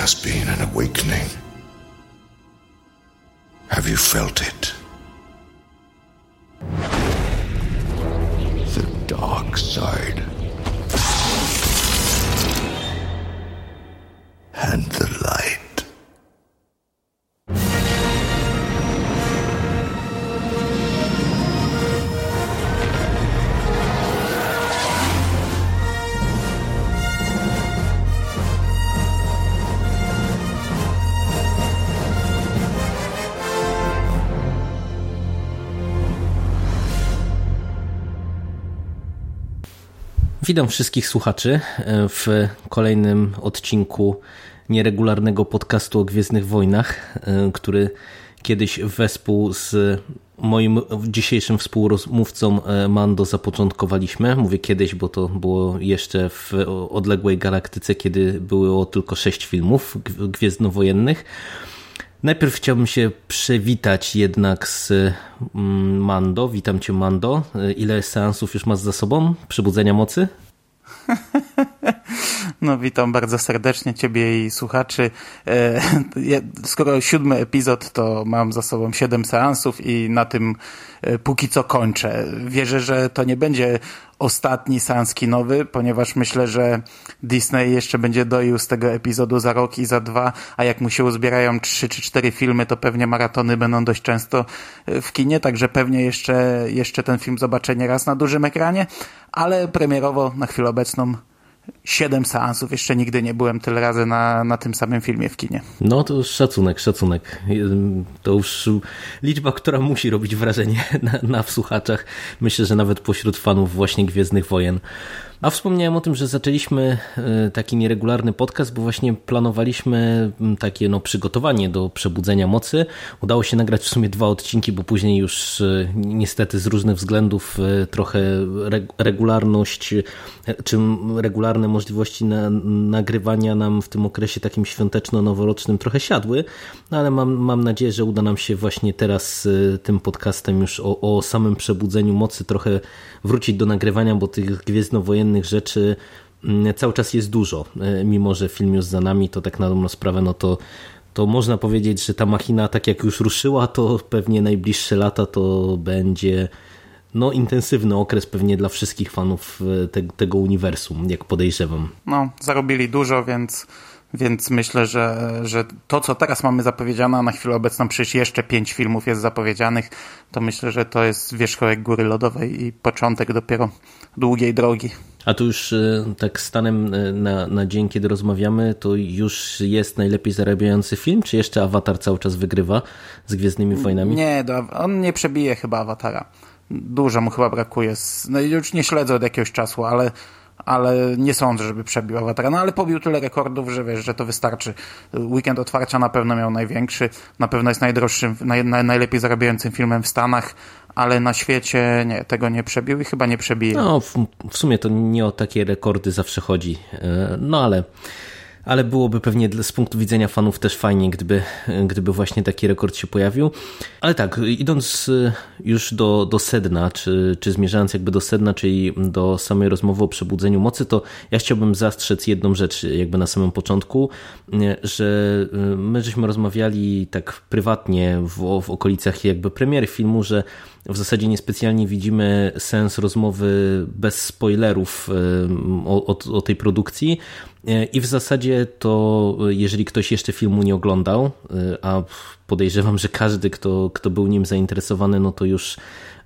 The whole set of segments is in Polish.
has been an awakening. Have you felt it? Witam wszystkich słuchaczy e, w kolejnym odcinku nieregularnego podcastu o Gwiezdnych Wojnach, e, który kiedyś wespół z moim dzisiejszym współrozmówcą e, Mando zapoczątkowaliśmy. Mówię kiedyś, bo to było jeszcze w odległej galaktyce, kiedy było tylko sześć filmów gwiezdnowojennych. Najpierw chciałbym się przywitać jednak z mm, Mando. Witam cię Mando. Ile seansów już masz za sobą? Przebudzenia mocy? No witam bardzo serdecznie Ciebie i słuchaczy. E, skoro siódmy epizod, to mam za sobą siedem seansów i na tym e, póki co kończę. Wierzę, że to nie będzie ostatni seans kinowy, ponieważ myślę, że Disney jeszcze będzie doił z tego epizodu za rok i za dwa, a jak mu się uzbierają trzy czy cztery filmy, to pewnie maratony będą dość często e, w kinie, także pewnie jeszcze, jeszcze ten film zobaczę nie raz na dużym ekranie, ale premierowo na chwilę obecną siedem seansów. Jeszcze nigdy nie byłem tyle razy na, na tym samym filmie w kinie. No to szacunek, szacunek. To już liczba, która musi robić wrażenie na, na słuchaczach. Myślę, że nawet pośród fanów właśnie Gwiezdnych Wojen. A wspomniałem o tym, że zaczęliśmy e, taki nieregularny podcast, bo właśnie planowaliśmy takie no, przygotowanie do przebudzenia mocy. Udało się nagrać w sumie dwa odcinki, bo później już e, niestety z różnych względów e, trochę regularność, czy regularne możliwości na, nagrywania nam w tym okresie takim świąteczno-noworocznym trochę siadły, no, ale mam, mam nadzieję, że uda nam się właśnie teraz tym podcastem już o, o samym przebudzeniu mocy trochę wrócić do nagrywania, bo tych gwiezdnowojennych rzeczy mm, cały czas jest dużo. E, mimo, że film już za nami, to tak na dobrą sprawę, no to, to można powiedzieć, że ta machina tak jak już ruszyła, to pewnie najbliższe lata to będzie no, intensywny okres pewnie dla wszystkich fanów e, te, tego uniwersum, jak podejrzewam. No, zarobili dużo, więc więc myślę, że, że to, co teraz mamy zapowiedziane, a na chwilę obecną przecież jeszcze pięć filmów jest zapowiedzianych, to myślę, że to jest wierzchołek góry lodowej i początek dopiero długiej drogi. A tu już e, tak stanem e, na, na dzień, kiedy rozmawiamy, to już jest najlepiej zarabiający film, czy jeszcze Avatar cały czas wygrywa z Gwiezdnymi Wojnami? Nie, on nie przebije chyba Awatara. Dużo mu chyba brakuje. No już nie śledzę od jakiegoś czasu, ale ale nie sądzę, żeby przebił Awatara. No ale pobił tyle rekordów, że wiesz, że to wystarczy. Weekend otwarcia na pewno miał największy, na pewno jest najdroższym, naj, naj, najlepiej zarabiającym filmem w Stanach, ale na świecie nie, tego nie przebił i chyba nie przebije. No, w, w sumie to nie o takie rekordy zawsze chodzi. E, no ale ale byłoby pewnie z punktu widzenia fanów też fajnie, gdyby, gdyby właśnie taki rekord się pojawił. Ale tak, idąc y, już do, do sedna, czy, czy zmierzając jakby do sedna, czyli do samej rozmowy o przebudzeniu mocy, to ja chciałbym zastrzec jedną rzecz jakby na samym początku, y, że y, my żeśmy rozmawiali tak prywatnie w, w okolicach jakby premiery filmu, że w zasadzie niespecjalnie widzimy sens rozmowy bez spoilerów o, o, o tej produkcji, E, I w zasadzie to, jeżeli ktoś jeszcze filmu nie oglądał, e, a podejrzewam, że każdy, kto, kto był nim zainteresowany, no to już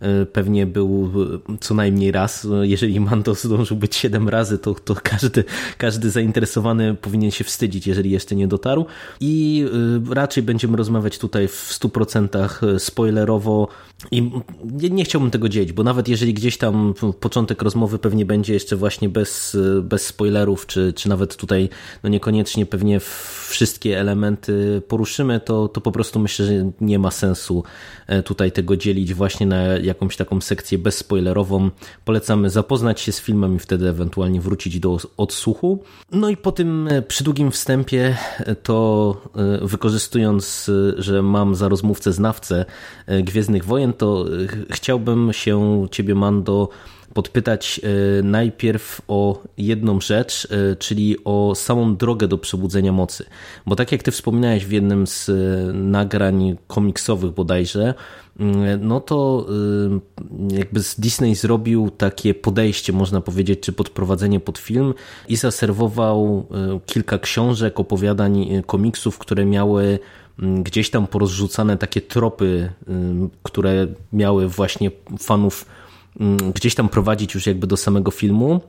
E, pewnie był co najmniej raz. Jeżeli Mando zdążył być siedem razy, to, to każdy, każdy zainteresowany powinien się wstydzić, jeżeli jeszcze nie dotarł. I raczej będziemy rozmawiać tutaj w 100% spoilerowo i nie, chciałbym tego dzielić, bo nawet jeżeli gdzieś tam początek rozmowy pewnie będzie jeszcze właśnie bez, bez spoilerów, czy, czy nawet tutaj no niekoniecznie pewnie wszystkie elementy poruszymy, to, to po prostu myślę, że nie ma sensu tutaj tego dzielić właśnie na jakąś taką sekcję bezspoilerową. Polecamy zapoznać się z filmem i wtedy ewentualnie wrócić do odsłuchu. No i po tym e, przydługim wstępie e, to e, wykorzystując, że mam za rozmówcę znawcę Gwiezdnych Wojen, to chciałbym się Ciebie, Mando, podpytać najpierw o jedną rzecz, czyli o samą drogę do przebudzenia mocy. Bo tak jak ty wspominałeś w jednym z nagrań komiksowych bodajże, Mm, no to jakby z Disney zrobił takie podejście, można powiedzieć, czy podprowadzenie pod film i zaserwował kilka książek, opowiadań, komiksów, które miały gdzieś tam porozrzucane takie tropy, które miały właśnie fanów mm, gdzieś tam prowadzić już jakby do samego filmu.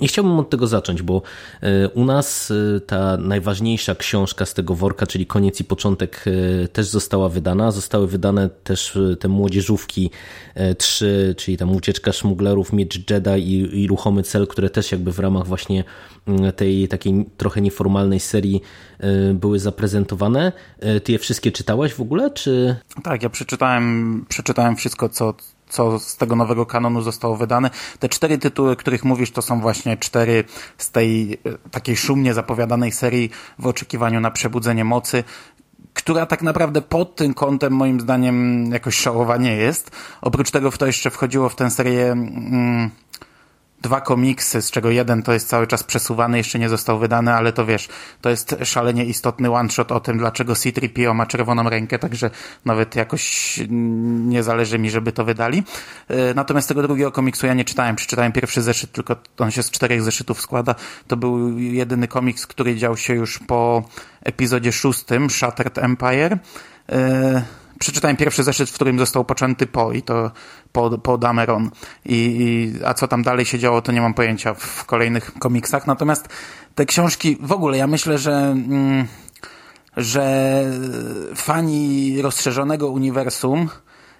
I chciałbym od tego zacząć, bo e, u nas e, ta najważniejsza książka z tego worka, czyli koniec i początek, e, też została wydana. Zostały wydane też te młodzieżówki trzy, czyli tam ucieczka szmuglerów, miecz Jedi i, i ruchomy cel, które też jakby w ramach właśnie tej takiej trochę nieformalnej serii były zaprezentowane. Ty je wszystkie czytałeś w ogóle, czy? Tak, ja przeczytałem, przeczytałem wszystko, co, co z tego nowego kanonu zostało wydane. Te cztery tytuły, których mówisz, to są właśnie cztery z tej e, takiej szumnie zapowiadanej serii w oczekiwaniu na przebudzenie mocy która tak naprawdę pod tym kątem moim zdaniem jakoś szałowa nie jest. Oprócz tego w to jeszcze wchodziło w tę serię mm, dwa komiksy, z czego jeden to jest cały czas przesuwany, jeszcze nie został wydany, ale to wiesz, to jest szalenie istotny one-shot o tym, dlaczego C-3PO ma czerwoną rękę, także nawet jakoś nie zależy mi, żeby to wydali. E, natomiast tego drugiego komiksu ja nie czytałem, przeczytałem pierwszy zeszyt, tylko on się z czterech zeszytów składa. To był jedyny komiks, który dział się już po epizodzie szóstym, Shattered Empire. Przeczytałem pierwszy zeszyt, w którym został poczęty Po i to po, po Dameron. I, I, a co tam dalej się działo, to nie mam pojęcia w kolejnych komiksach. Natomiast te książki, w ogóle ja myślę, że... Mm, że fani rozszerzonego uniwersum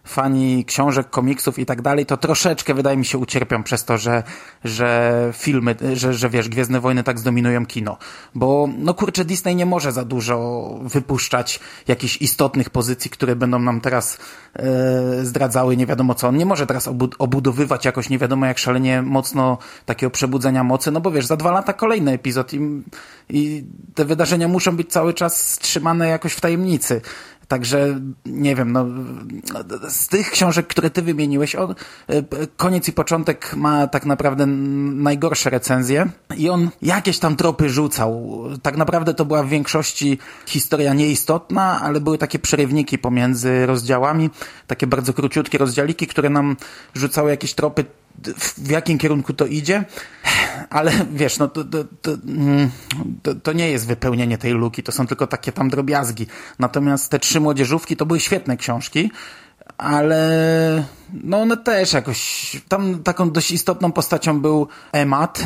fani książek, komiksów i tak dalej, to troszeczkę wydaje mi się ucierpią przez to, że, że filmy, że, że wiesz, Gwiezdne Wojny tak zdominują kino. Bo no kurczę, Disney nie może za dużo wypuszczać jakichś istotnych pozycji, które będą nam teraz e, zdradzały nie wiadomo co. On nie może teraz obudowywać jakoś nie wiadomo jak szalenie mocno takiego przebudzenia mocy, no bo wiesz, za dwa lata kolejny epizod i, i te wydarzenia muszą być cały czas trzymane jakoś w tajemnicy. Także nie wiem, no, z tych książek, które ty wymieniłeś, on, koniec i początek ma tak naprawdę najgorsze recenzje i on jakieś tam tropy rzucał. Tak naprawdę to była w większości historia nieistotna, ale były takie przerywniki pomiędzy rozdziałami, takie bardzo króciutkie rozdziałiki, które nam rzucały jakieś tropy w jakim kierunku to idzie, ale wiesz, no to, to, mm, to, to nie jest wypełnienie tej luki, to są tylko takie tam drobiazgi. Natomiast te trzy młodzieżówki to były świetne książki, ale no one też jakoś, tam taką dość istotną postacią był Emat,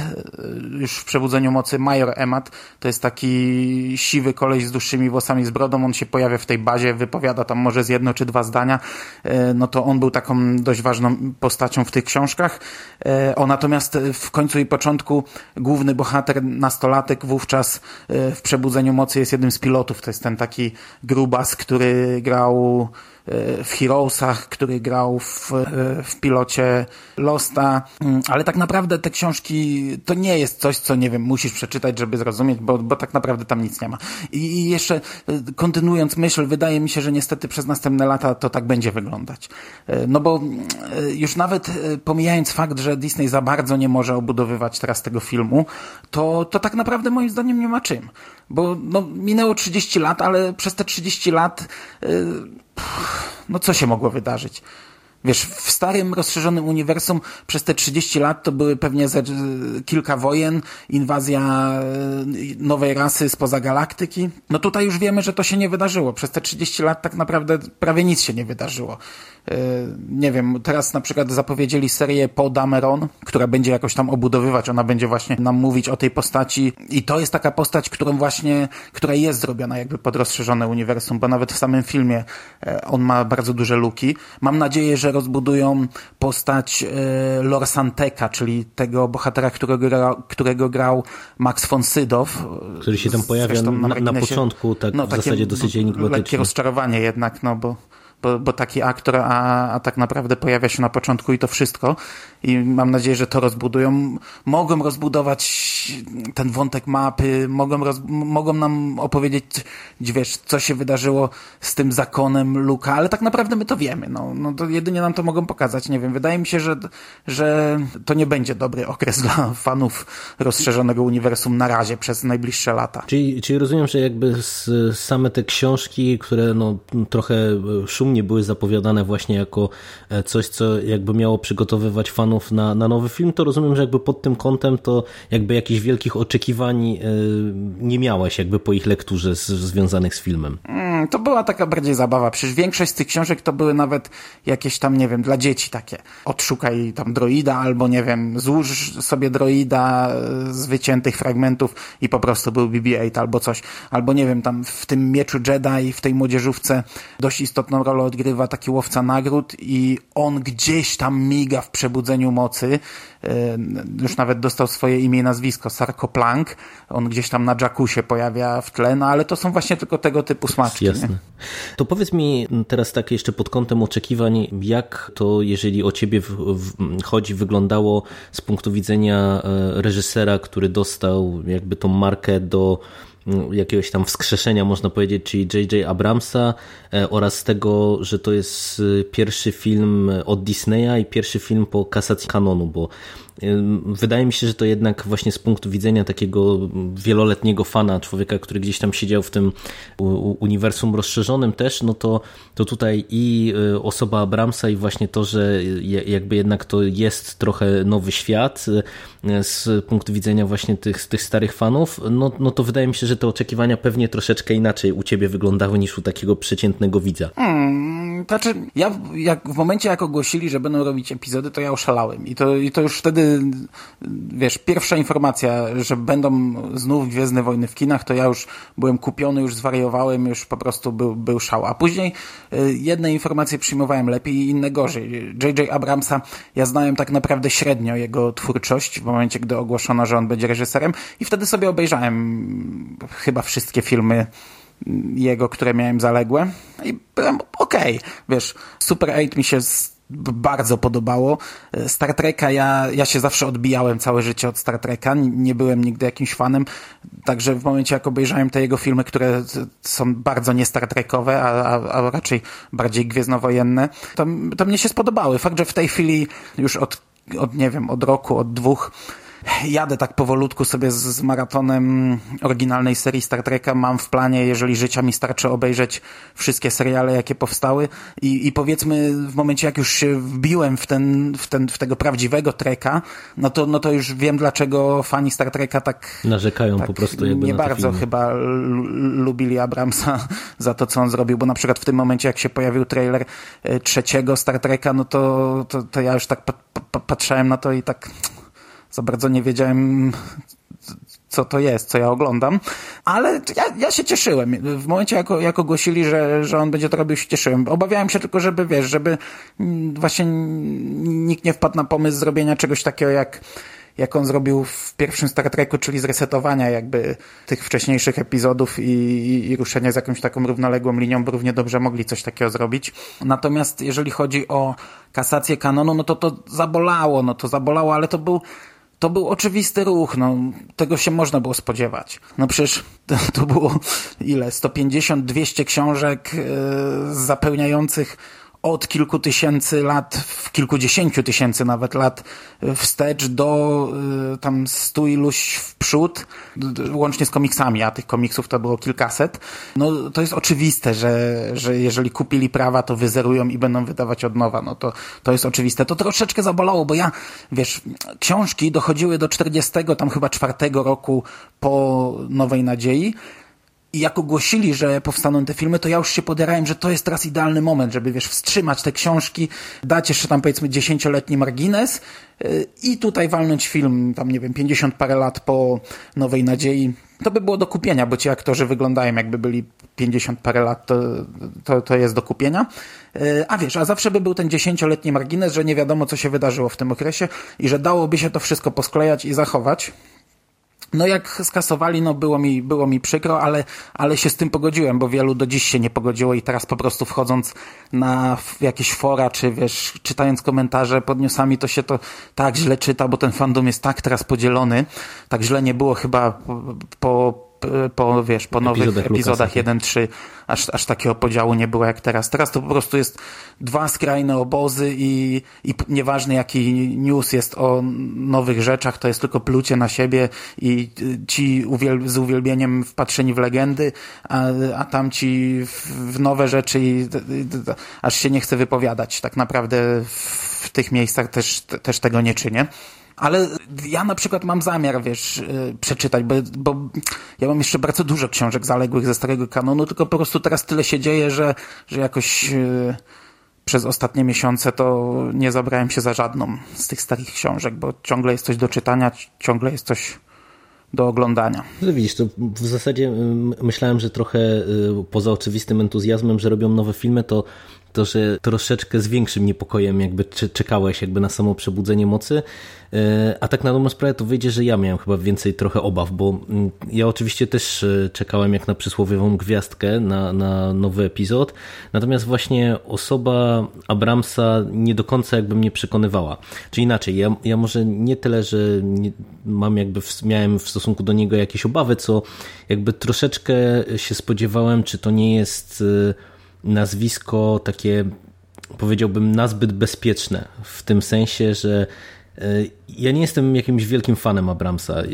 już w Przebudzeniu Mocy Major Emat, to jest taki siwy koleś z dłuższymi włosami, z brodą, on się pojawia w tej bazie, wypowiada tam może z jedno czy dwa zdania, e, no to on był taką dość ważną postacią w tych książkach. E, o natomiast w końcu i początku główny bohater, nastolatek wówczas e, w Przebudzeniu Mocy jest jednym z pilotów, to jest ten taki grubas, który grał w Heroesach, który grał w, w pilocie Losta, mm, ale tak naprawdę te książki to nie jest coś, co nie wiem, musisz przeczytać, żeby zrozumieć, bo, bo tak naprawdę tam nic nie ma. I jeszcze e, kontynuując myśl, wydaje mi się, że niestety przez następne lata to tak będzie wyglądać. E, no bo e, już nawet pomijając fakt, że Disney za bardzo nie może obudowywać teraz tego filmu, to, to tak naprawdę moim zdaniem nie ma czym. Bo no, minęło 30 lat, ale przez te 30 lat no co się mogło wydarzyć? Wiesz, w starym, rozszerzonym uniwersum przez te 30 lat to były pewnie ze, kilka wojen, inwazja e, nowej rasy spoza galaktyki. No tutaj już wiemy, że to się nie wydarzyło. Przez te 30 lat tak naprawdę prawie nic się nie wydarzyło. E, nie wiem, teraz na przykład zapowiedzieli serię po Dameron, która będzie jakoś tam obudowywać, ona będzie właśnie nam mówić o tej postaci i to jest taka postać, którą właśnie, która jest zrobiona jakby pod rozszerzone uniwersum, bo nawet w samym filmie e, on ma bardzo duże luki. Mam nadzieję, że rozbudują postać e, Lor Santeka, czyli tego bohatera, którego, gra, którego grał Max von Sydow. Który się tam pojawia na, na, na, początku, tak no, w zasadzie dosyć enigmatycznie. Lekkie rozczarowanie jednak, no bo bo, bo taki aktor, a, a tak naprawdę pojawia się na początku i to wszystko. I mam nadzieję, że to rozbudują. Mogą rozbudować ten wątek mapy, mogą, roz, mogą nam opowiedzieć, wiesz, co się wydarzyło z tym zakonem Luka, ale tak naprawdę my to wiemy. No, no to jedynie nam to mogą pokazać. Nie wiem, wydaje mi się, że, że to nie będzie dobry okres dla fanów rozszerzonego uniwersum na razie przez najbliższe lata. Czyli, czyli rozumiem, że jakby same te książki, które no, trochę szumnie były zapowiadane właśnie jako e, coś, co jakby miało przygotowywać fanów na, na nowy film, to rozumiem, że jakby pod tym kątem to jakby jakichś wielkich oczekiwań e, nie miałeś jakby po ich lekturze z, związanych z filmem. Mm, to była taka bardziej zabawa. Przecież większość z tych książek to były nawet jakieś tam, nie wiem, dla dzieci takie. Odszukaj tam droida albo, nie wiem, złóż sobie droida z wyciętych fragmentów i po prostu był BB-8 albo coś. Albo, nie wiem, tam w tym Mieczu Jedi, w tej młodzieżówce dość istotną rolę odgrywa taki łowca nagród i on gdzieś tam miga w przebudzeniu mocy. Już nawet dostał swoje imię i nazwisko, Sarko Plank. On gdzieś tam na Jackusie pojawia w tle, no ale to są właśnie tylko tego typu smaczki. Jasne. Nie? To powiedz mi teraz tak jeszcze pod kątem oczekiwań, jak to, jeżeli o ciebie w, w, chodzi, wyglądało z punktu widzenia e, reżysera, który dostał jakby tą markę do jakiegoś tam wskrzeszenia, można powiedzieć, czyli J.J. Abramsa e, oraz tego, że to jest pierwszy film od Disneya i pierwszy film po kasacji kanonu, bo Wydaje mi się, że to jednak właśnie z punktu widzenia takiego wieloletniego fana, człowieka, który gdzieś tam siedział w tym uniwersum rozszerzonym też, no to, to tutaj i y, osoba Abramsa i właśnie to, że jakby jednak to jest trochę nowy świat y, z punktu widzenia właśnie tych, tych starych fanów, no, no to wydaje mi się, że te oczekiwania pewnie troszeczkę inaczej u ciebie wyglądały niż u takiego przeciętnego widza. Hmm, znaczy, ja jak, w momencie jak ogłosili, że będą robić epizody, to ja oszalałem i to, i to już wtedy wiesz, pierwsza informacja, że będą znów Gwiezdne Wojny w kinach, to ja już byłem kupiony, już zwariowałem, już po prostu był, był szał. A później y, jedne informacje przyjmowałem lepiej, inne gorzej. J.J. Abramsa, ja znałem tak naprawdę średnio jego twórczość w momencie, gdy ogłoszono, że on będzie reżyserem i wtedy sobie obejrzałem chyba wszystkie filmy jego, które miałem zaległe i byłem okej. Okay. Wiesz, Super 8 mi się bardzo podobało. Star Treka ja, ja się zawsze odbijałem całe życie od Star Treka, nie byłem nigdy jakimś fanem, także w momencie jak obejrzałem te jego filmy, które są bardzo nie Star Trekowe, a, a, a raczej bardziej gwiezdnowojenne, to, to mnie się spodobały. Fakt, że w tej chwili już od, od nie wiem, od roku, od dwóch jadę tak powolutku sobie z, z maratonem oryginalnej serii Star Treka. Mam w planie, jeżeli życia mi starczy, obejrzeć wszystkie seriale, jakie powstały i, i powiedzmy w momencie, jak już się wbiłem w, ten, w, ten, w tego prawdziwego Treka, no to, no to już wiem, dlaczego fani Star Treka tak... Narzekają tak po prostu jakby Nie bardzo filmy. chyba lubili Abramsa za to, co on zrobił, bo na przykład w tym momencie, jak się pojawił trailer e, trzeciego Star Treka, no to, to, to ja już tak patrzałem na to i tak za bardzo nie wiedziałem, co to jest, co ja oglądam, ale ja, ja się cieszyłem. W momencie, jak, jak ogłosili, że, że on będzie to robił, się cieszyłem. Obawiałem się tylko, żeby, wiesz, żeby właśnie nikt nie wpadł na pomysł zrobienia czegoś takiego jak jak on zrobił w pierwszym Star Treku, czyli zresetowania jakby tych wcześniejszych epizodów i, i, i ruszenia z jakąś taką równoległą linią, bo równie dobrze mogli coś takiego zrobić. Natomiast jeżeli chodzi o kasację kanonu, no to to zabolało, no to zabolało, ale to był to był oczywisty ruch, no, tego się można było spodziewać. No przecież to, to było ile? 150-200 książek yy, zapełniających od kilku tysięcy lat, w kilkudziesięciu tysięcy nawet lat wstecz do y, tam stu iluś w przód, łącznie z komiksami, a tych komiksów to było kilkaset. No to jest oczywiste, że, że jeżeli kupili prawa, to wyzerują i będą wydawać od nowa. No to, to jest oczywiste. To troszeczkę zabolało, bo ja, wiesz, książki dochodziły do 40, tam chyba czwartego roku po Nowej Nadziei, i jak ogłosili, że powstaną te filmy, to ja już się podierałem, że to jest teraz idealny moment, żeby, wiesz, wstrzymać te książki, dać jeszcze tam, powiedzmy, dziesięcioletni margines yy, i tutaj walnąć film, tam, nie wiem, pięćdziesiąt parę lat po Nowej Nadziei. To by było do kupienia, bo ci aktorzy wyglądają jakby byli pięćdziesiąt parę lat, to, to, to jest do kupienia. Yy, a wiesz, a zawsze by był ten dziesięcioletni margines, że nie wiadomo, co się wydarzyło w tym okresie i że dałoby się to wszystko posklejać i zachować. No jak skasowali, no było mi, było mi przykro, ale, ale się z tym pogodziłem, bo wielu do dziś się nie pogodziło i teraz po prostu wchodząc na jakieś fora, czy wiesz, czytając komentarze pod newsami, to się to tak źle czyta, bo ten fandom jest tak teraz podzielony, tak źle nie było chyba po, po po, wiesz, po nowych epizodach, epizodach 1-3 aż, aż takiego podziału nie było jak teraz. Teraz to po prostu jest dwa skrajne obozy i, i nieważne jaki news jest o nowych rzeczach, to jest tylko plucie na siebie i ci uwiel z uwielbieniem wpatrzeni w legendy, a, a tamci w, w nowe rzeczy i, i, aż się nie chce wypowiadać. Tak naprawdę w tych miejscach też, też tego nie czynię. Ale ja na przykład mam zamiar, wiesz, y, przeczytać, bo, bo ja mam jeszcze bardzo dużo książek zaległych ze starego kanonu, tylko po prostu teraz tyle się dzieje, że, że jakoś y, przez ostatnie miesiące to nie zabrałem się za żadną z tych starych książek, bo ciągle jest coś do czytania, ciągle jest coś do oglądania. No widzisz, to w zasadzie myślałem, że trochę y, poza oczywistym entuzjazmem, że robią nowe filmy, to to, że troszeczkę z większym niepokojem jakby czekałeś jakby na samo przebudzenie mocy, e, a tak na dobrą sprawę to wyjdzie, że ja miałem chyba więcej trochę obaw, bo mm, ja oczywiście też e, czekałem jak na przysłowiową gwiazdkę na, na nowy epizod, natomiast właśnie osoba Abramsa nie do końca jakby mnie przekonywała. Czy inaczej, ja, ja może nie tyle, że nie, mam jakby, w, miałem w stosunku do niego jakieś obawy, co jakby troszeczkę się spodziewałem, czy to nie jest e, nazwisko takie, powiedziałbym, nazbyt bezpieczne, w tym sensie, że e, ja nie jestem jakimś wielkim fanem Abramsa. E,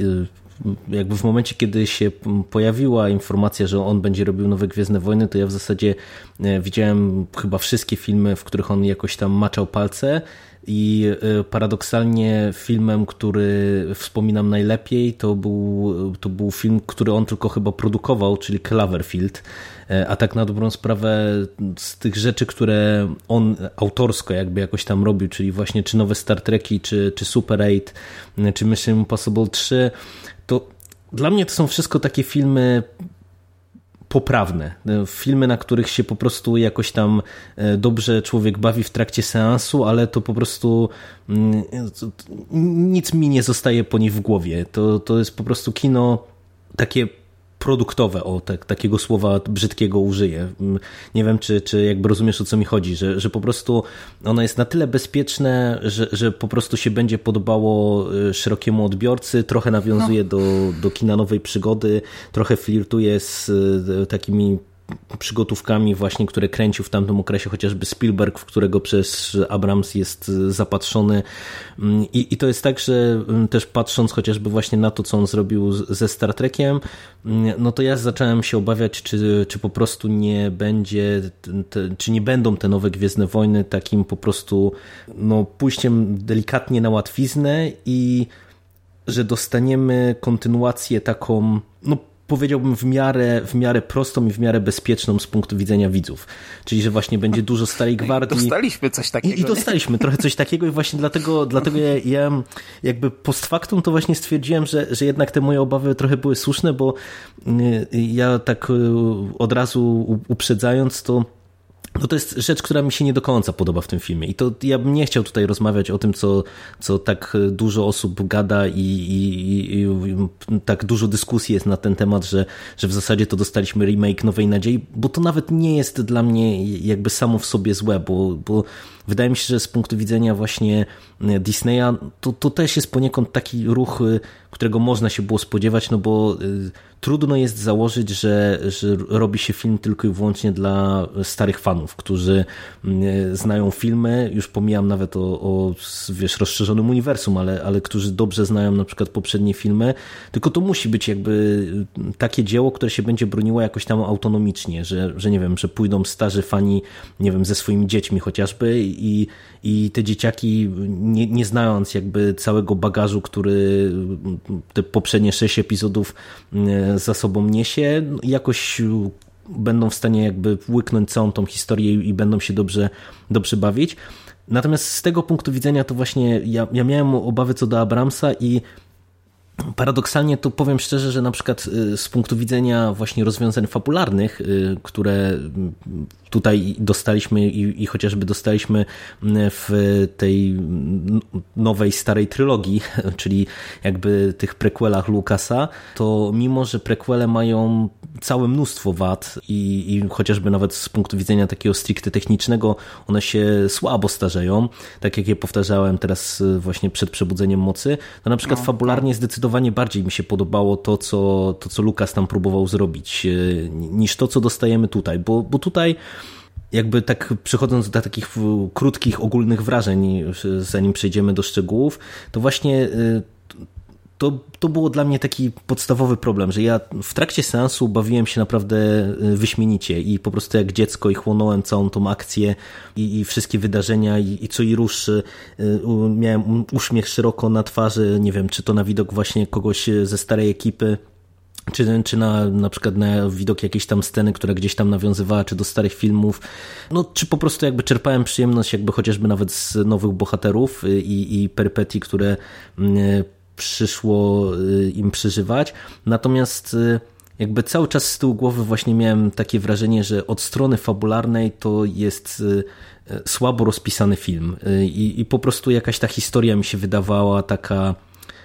jakby w momencie, kiedy się pojawiła informacja, że on będzie robił nowe Gwiezdne Wojny, to ja w zasadzie e, widziałem chyba wszystkie filmy, w których on jakoś tam maczał palce i paradoksalnie filmem, który wspominam najlepiej, to był, to był film, który on tylko chyba produkował, czyli Cloverfield. A tak na dobrą sprawę z tych rzeczy, które on autorsko jakby jakoś tam robił, czyli właśnie czy nowe Star Treki, czy, czy Super 8, czy Mission Impossible 3, to dla mnie to są wszystko takie filmy poprawne. Filmy, na których się po prostu jakoś tam e, dobrze człowiek bawi w trakcie seansu, ale to po prostu mm, nic mi nie zostaje po nich w głowie. To, to jest po prostu kino takie produktowe, o tak, takiego słowa brzydkiego użyję. Mm, nie wiem, czy, czy jakby rozumiesz o co mi chodzi, że, że po prostu ono jest na tyle bezpieczne, że, że po prostu się będzie podobało y, szerokiemu odbiorcy, trochę nawiązuje no. do, do kina nowej przygody, trochę flirtuje z y, takimi przygotówkami właśnie, które kręcił w tamtym okresie chociażby Spielberg, w którego przez Abrams jest zapatrzony. I, i to jest tak, że też patrząc chociażby właśnie na to, co on zrobił ze Star Trekiem, no to ja zacząłem się obawiać, czy, czy po prostu nie będzie, te, czy nie będą te nowe Gwiezdne Wojny takim po prostu no pójściem delikatnie na łatwiznę i że dostaniemy kontynuację taką powiedziałbym w miarę, w miarę prostą i w miarę bezpieczną z punktu widzenia widzów. Czyli, że właśnie będzie dużo starej gwardii. Dostaliśmy coś takiego. I, i dostaliśmy trochę coś takiego i właśnie dlatego, dlatego ja, ja jakby post factum to właśnie stwierdziłem, że, że jednak te moje obawy trochę były słuszne, bo y, ja tak y, od razu uprzedzając to no to jest rzecz, która mi się nie do końca podoba w tym filmie. I to ja bym nie chciał tutaj rozmawiać o tym, co, co tak dużo osób gada i, i, i, tak dużo dyskusji jest na ten temat, że, że w zasadzie to dostaliśmy remake Nowej Nadziei, bo to nawet nie jest dla mnie jakby samo w sobie złe, bo, bo wydaje mi się, że z punktu widzenia właśnie Disneya to, to też jest poniekąd taki ruch, którego można się było spodziewać, no bo y, trudno jest założyć, że, że robi się film tylko i wyłącznie dla starych fanów, którzy znają filmy, już pomijam nawet o, o wiesz, rozszerzonym uniwersum, ale, ale którzy dobrze znają na przykład poprzednie filmy, tylko to musi być jakby takie dzieło, które się będzie broniło jakoś tam autonomicznie, że, że nie wiem, że pójdą starzy fani, nie wiem, ze swoimi dziećmi chociażby i, i te dzieciaki nie, nie znając jakby całego bagażu, który te poprzednie sześć epizodów e, za sobą niesie, jakoś będą w stanie jakby łyknąć całą tą historię i będą się dobrze, dobrze bawić. Natomiast z tego punktu widzenia to właśnie ja, ja miałem obawy co do Abramsa i paradoksalnie to powiem szczerze, że na przykład y, z punktu widzenia właśnie rozwiązań fabularnych, y, które tutaj dostaliśmy i, i chociażby dostaliśmy w tej nowej, starej trylogii, czyli jakby tych prequelach Lucasa, to mimo, że prequele mają całe mnóstwo wad i, i chociażby nawet z punktu widzenia takiego stricte technicznego, one się słabo starzeją, tak jak je powtarzałem teraz właśnie przed przebudzeniem mocy, to na przykład no, fabularnie zdecydowanie bardziej mi się podobało to, co, to, co Lukas tam próbował zrobić, e, niż to, co dostajemy tutaj, bo, bo tutaj jakby tak przechodząc do takich krótkich, ogólnych wrażeń, zanim przejdziemy do szczegółów, to właśnie y, to, to było dla mnie taki podstawowy problem, że ja w trakcie seansu bawiłem się naprawdę y, wyśmienicie i po prostu jak dziecko i chłonąłem całą tą akcję i, i wszystkie wydarzenia i, i co i rusz y, miałem uśmiech szeroko na twarzy, nie wiem, czy to na widok właśnie kogoś ze starej ekipy, czy, czy na, na przykład na widok jakiejś tam sceny, która gdzieś tam nawiązywała, czy do starych filmów, no czy po prostu jakby czerpałem przyjemność jakby chociażby nawet z nowych bohaterów i, i perypetii, które mm, przyszło y, im przeżywać. Natomiast y, jakby cały czas z tyłu głowy właśnie miałem takie wrażenie, że od strony fabularnej to jest y, słabo rozpisany film i, i po prostu jakaś ta historia mi się wydawała taka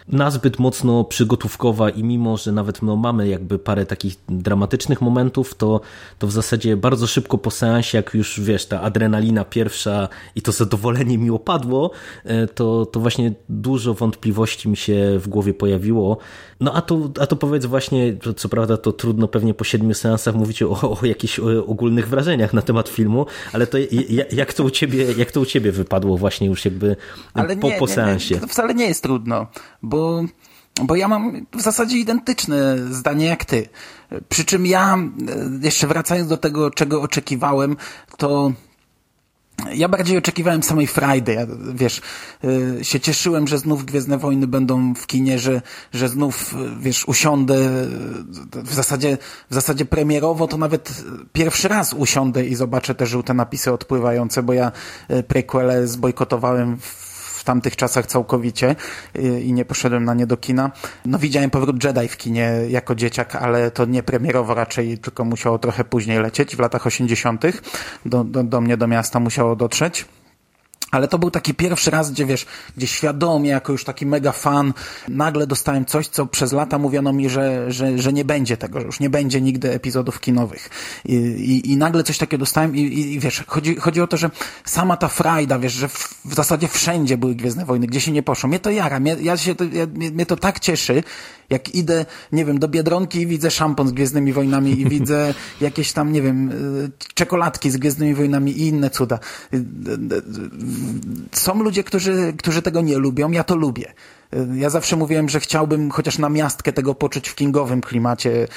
nazbyt mocno przygotówkowa i mimo, że nawet no, mamy jakby parę takich dramatycznych momentów, to, to w zasadzie bardzo szybko po seansie, jak już wiesz, ta adrenalina pierwsza i to zadowolenie mi opadło, e, to, to właśnie dużo wątpliwości mi się w głowie pojawiło. No a to, a to powiedz właśnie, co prawda to trudno pewnie po siedmiu seansach mówić o, o jakichś ogólnych wrażeniach na temat filmu, ale to jak to u ciebie, jak to u ciebie wypadło właśnie już jakby ale po, nie, po seansie? Nie, nie, to wcale nie jest trudno, bo bo ja mam w zasadzie identyczne zdanie jak ty. Przy czym ja, jeszcze wracając do tego, czego oczekiwałem, to ja bardziej oczekiwałem samej Friday. Ja, wiesz, y, się cieszyłem, że znów Gwiezdne Wojny będą w kinie, że, że znów, wiesz, usiądę w zasadzie, w zasadzie premierowo to nawet pierwszy raz usiądę i zobaczę te żółte napisy odpływające, bo ja y, prequele zbojkotowałem w w tamtych czasach całkowicie i nie poszedłem na nie do kina. No widziałem Powrót Jedi w kinie jako dzieciak, ale to nie premierowo raczej, tylko musiało trochę później lecieć, w latach 80. Do, do, do mnie do miasta musiało dotrzeć. Ale to był taki pierwszy raz, gdzie wiesz, gdzie świadomie, jako już taki mega fan, nagle dostałem coś, co przez lata mówiono mi, że, że, że nie będzie tego, że już nie będzie nigdy epizodów kinowych. I, i, i nagle coś takiego dostałem i, i, wiesz, chodzi, chodzi o to, że sama ta frajda, wiesz, że w, w zasadzie wszędzie były Gwiezdne Wojny, gdzie się nie poszło. Mnie to jara, mnie, ja się to, ja, mnie, mnie to tak cieszy, jak idę, nie wiem, do Biedronki i widzę szampon z Gwiezdnymi Wojnami i widzę jakieś tam, nie wiem, y, czekoladki z Gwiezdnymi Wojnami i inne cuda. Są ludzie, którzy, którzy tego nie lubią, ja to lubię. Ja zawsze mówiłem, że chciałbym chociaż na miastkę tego poczuć w kingowym klimacie,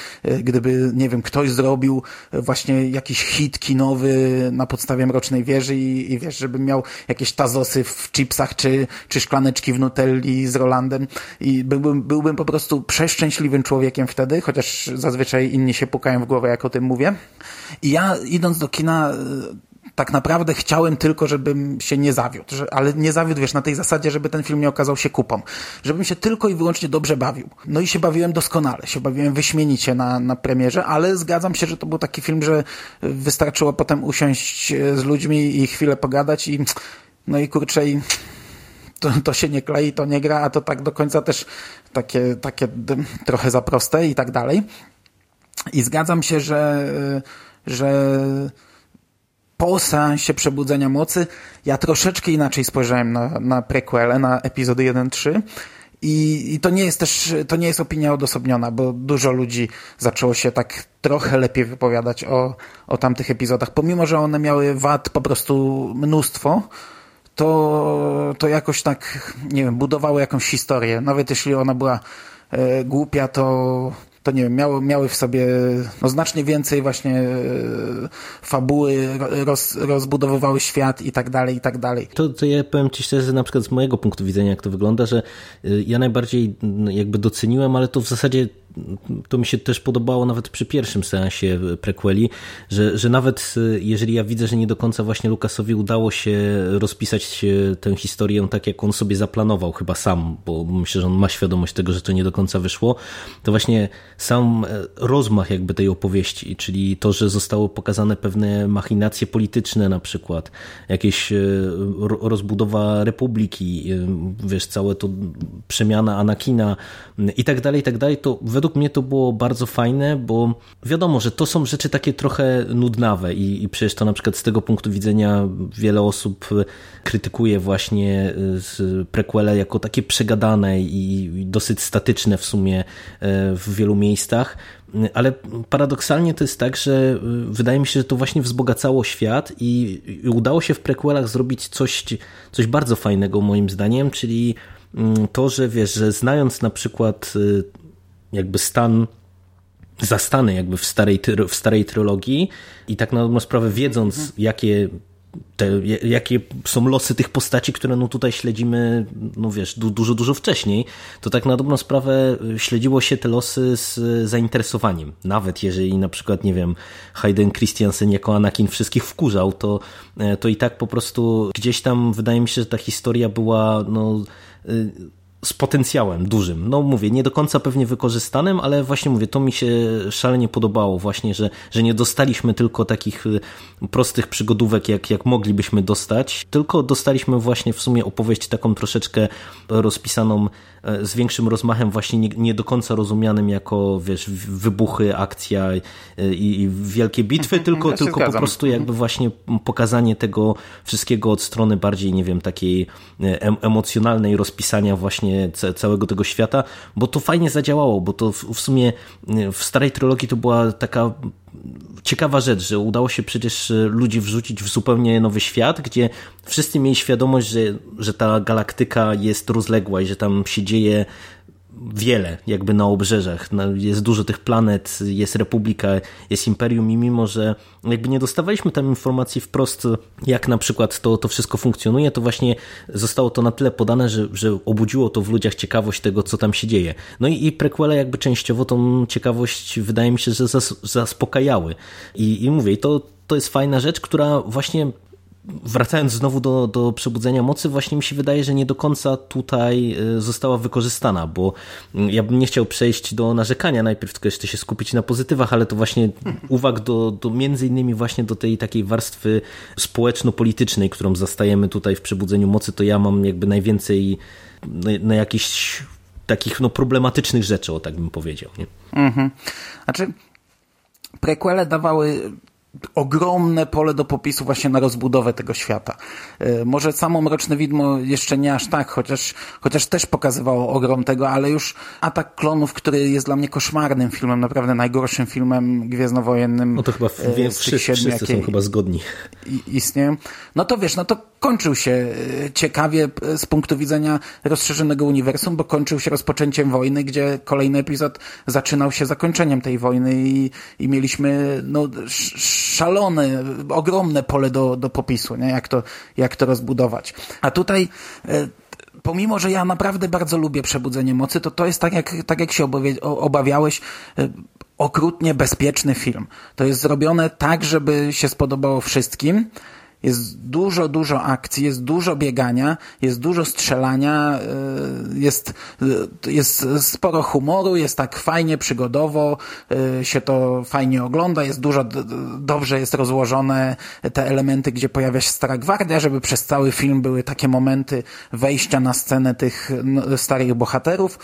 gdyby, nie wiem, ktoś zrobił właśnie jakiś hit kinowy na podstawie Mrocznej Wieży i, i wiesz, żebym miał jakieś tazosy w chipsach czy, czy szklaneczki w Nutelli z Rolandem i byłbym, byłbym po prostu przeszczęśliwym człowiekiem wtedy, chociaż zazwyczaj inni się pukają w głowę, jak o tym mówię. I ja idąc do kina tak naprawdę chciałem tylko, żebym się nie zawiódł, że, ale nie zawiódł, wiesz, na tej zasadzie, żeby ten film nie okazał się kupą. Żebym się tylko i wyłącznie dobrze bawił. No i się bawiłem doskonale, się bawiłem wyśmienicie na, na premierze, ale zgadzam się, że to był taki film, że wystarczyło potem usiąść z ludźmi i chwilę pogadać i no i kurczę i to, to się nie klei, to nie gra, a to tak do końca też takie, takie trochę za proste i tak dalej. I zgadzam się, że, że po seansie Przebudzenia Mocy ja troszeczkę inaczej spojrzałem na, na prequele, na epizody 1-3 i, I, to nie jest też, to nie jest opinia odosobniona, bo dużo ludzi zaczęło się tak trochę lepiej wypowiadać o, o tamtych epizodach. Pomimo, że one miały wad po prostu mnóstwo, to, to jakoś tak, nie wiem, budowały jakąś historię. Nawet jeśli ona była e, głupia, to to nie wiem, miały, miały w sobie no, znacznie więcej właśnie e, fabuły, roz, rozbudowywały świat i tak dalej, i tak dalej. To, to ja powiem Ci szczerze, na przykład z mojego punktu widzenia, jak to wygląda, że e, ja najbardziej jakby doceniłem, ale to w zasadzie to mi się też podobało nawet przy pierwszym seansie prequeli, że, że nawet jeżeli ja widzę, że nie do końca właśnie Lukasowi udało się rozpisać tę historię tak, jak on sobie zaplanował, chyba sam, bo myślę, że on ma świadomość tego, że to nie do końca wyszło, to właśnie sam rozmach jakby tej opowieści, czyli to, że zostały pokazane pewne machinacje polityczne na przykład, jakieś rozbudowa republiki, wiesz, całe to przemiana Anakina i tak dalej, i tak dalej, to według mnie to było bardzo fajne, bo wiadomo, że to są rzeczy takie trochę nudnawe i, i przecież to na przykład z tego punktu widzenia wiele osób krytykuje właśnie prequele jako takie przegadane i dosyć statyczne w sumie e, w wielu miejscach, ale paradoksalnie to jest tak, że wydaje mi się, że to właśnie wzbogacało świat i, i udało się w prequelach zrobić coś, coś bardzo fajnego moim zdaniem, czyli mm, to, że wiesz, że znając na przykład y, jakby stan zastany jakby w starej, w starej trylogii i tak na dobrą sprawę wiedząc, mhm. jakie te, jakie są losy tych postaci, które no tutaj śledzimy, no wiesz, du, dużo, dużo wcześniej, to tak na dobrą sprawę śledziło się te losy z zainteresowaniem. Nawet jeżeli na przykład, nie wiem, Hayden Christiansen jako Anakin wszystkich wkurzał, to, e, to i tak po prostu gdzieś tam wydaje mi się, że ta historia była, no y, z potencjałem dużym. No mówię, nie do końca pewnie wykorzystanym, ale właśnie mówię, to mi się szalenie podobało właśnie, że, że nie dostaliśmy tylko takich y, prostych przygodówek, jak, jak moglibyśmy dostać, tylko dostaliśmy właśnie w sumie opowieść taką troszeczkę rozpisaną E, z większym rozmachem, właśnie nie, nie do końca rozumianym jako, wiesz, wybuchy, akcja e, i, i wielkie bitwy, mhm, tylko, ja tylko po prostu jakby mhm. właśnie pokazanie tego wszystkiego od strony bardziej, nie wiem, takiej e, emocjonalnej rozpisania właśnie całego tego świata, bo to fajnie zadziałało, bo to w, sumie w starej trylogii to była taka ciekawa rzecz, że udało się przecież ludzi wrzucić w zupełnie nowy świat, gdzie wszyscy mieli świadomość, że, że ta galaktyka jest rozległa i że tam się dzieje wiele jakby na obrzeżach. No, jest dużo tych planet, jest Republika, jest Imperium i mimo, że jakby nie dostawaliśmy tam informacji wprost, jak na przykład to, to wszystko funkcjonuje, to właśnie zostało to na tyle podane, że, że obudziło to w ludziach ciekawość tego, co tam się dzieje. No i, i prequele jakby częściowo tą ciekawość wydaje mi się, że zas, zaspokajały. I, i mówię, to, to jest fajna rzecz, która właśnie wracając znowu do, do przebudzenia mocy, właśnie mi się wydaje, że nie do końca tutaj e, została wykorzystana, bo mm, ja bym nie chciał przejść do narzekania najpierw, tylko jeszcze się skupić na pozytywach, ale to właśnie uwag do, do między innymi właśnie do tej takiej warstwy społeczno-politycznej, którą zastajemy tutaj w przebudzeniu mocy, to ja mam jakby najwięcej na, na jakichś takich no, problematycznych rzeczy, o tak bym powiedział. Nie? Mhm. Znaczy, prequele dawały ogromne pole do popisu właśnie na rozbudowę tego świata. E, może samo Mroczne Widmo jeszcze nie aż tak, chociaż, chociaż też pokazywało ogrom tego, ale już Atak Klonów, który jest dla mnie koszmarnym filmem, naprawdę najgorszym filmem gwiezdnowojennym. No to chyba w, e, wszyscy, wszyscy są chyba zgodni. Istnieją. No to wiesz, no to kończył się e, ciekawie z punktu widzenia rozszerzonego uniwersum, bo kończył się rozpoczęciem wojny, gdzie kolejny epizod zaczynał się zakończeniem tej wojny i, i mieliśmy no, szalone, ogromne pole do, do popisu, nie? Jak, to, jak to rozbudować. A tutaj e, pomimo, że ja naprawdę bardzo lubię Przebudzenie Mocy, to to jest tak jak, tak jak się obawiałeś, e, okrutnie bezpieczny film. To jest zrobione tak, żeby się spodobało wszystkim, jest dużo, dużo akcji, jest dużo biegania, jest dużo strzelania, y, jest, y, jest sporo humoru, jest tak fajnie, przygodowo, y, się to fajnie ogląda, jest dużo, dobrze jest rozłożone te elementy, gdzie pojawia się Stara Gwardia, żeby przez cały film były takie momenty wejścia na scenę tych no, starych bohaterów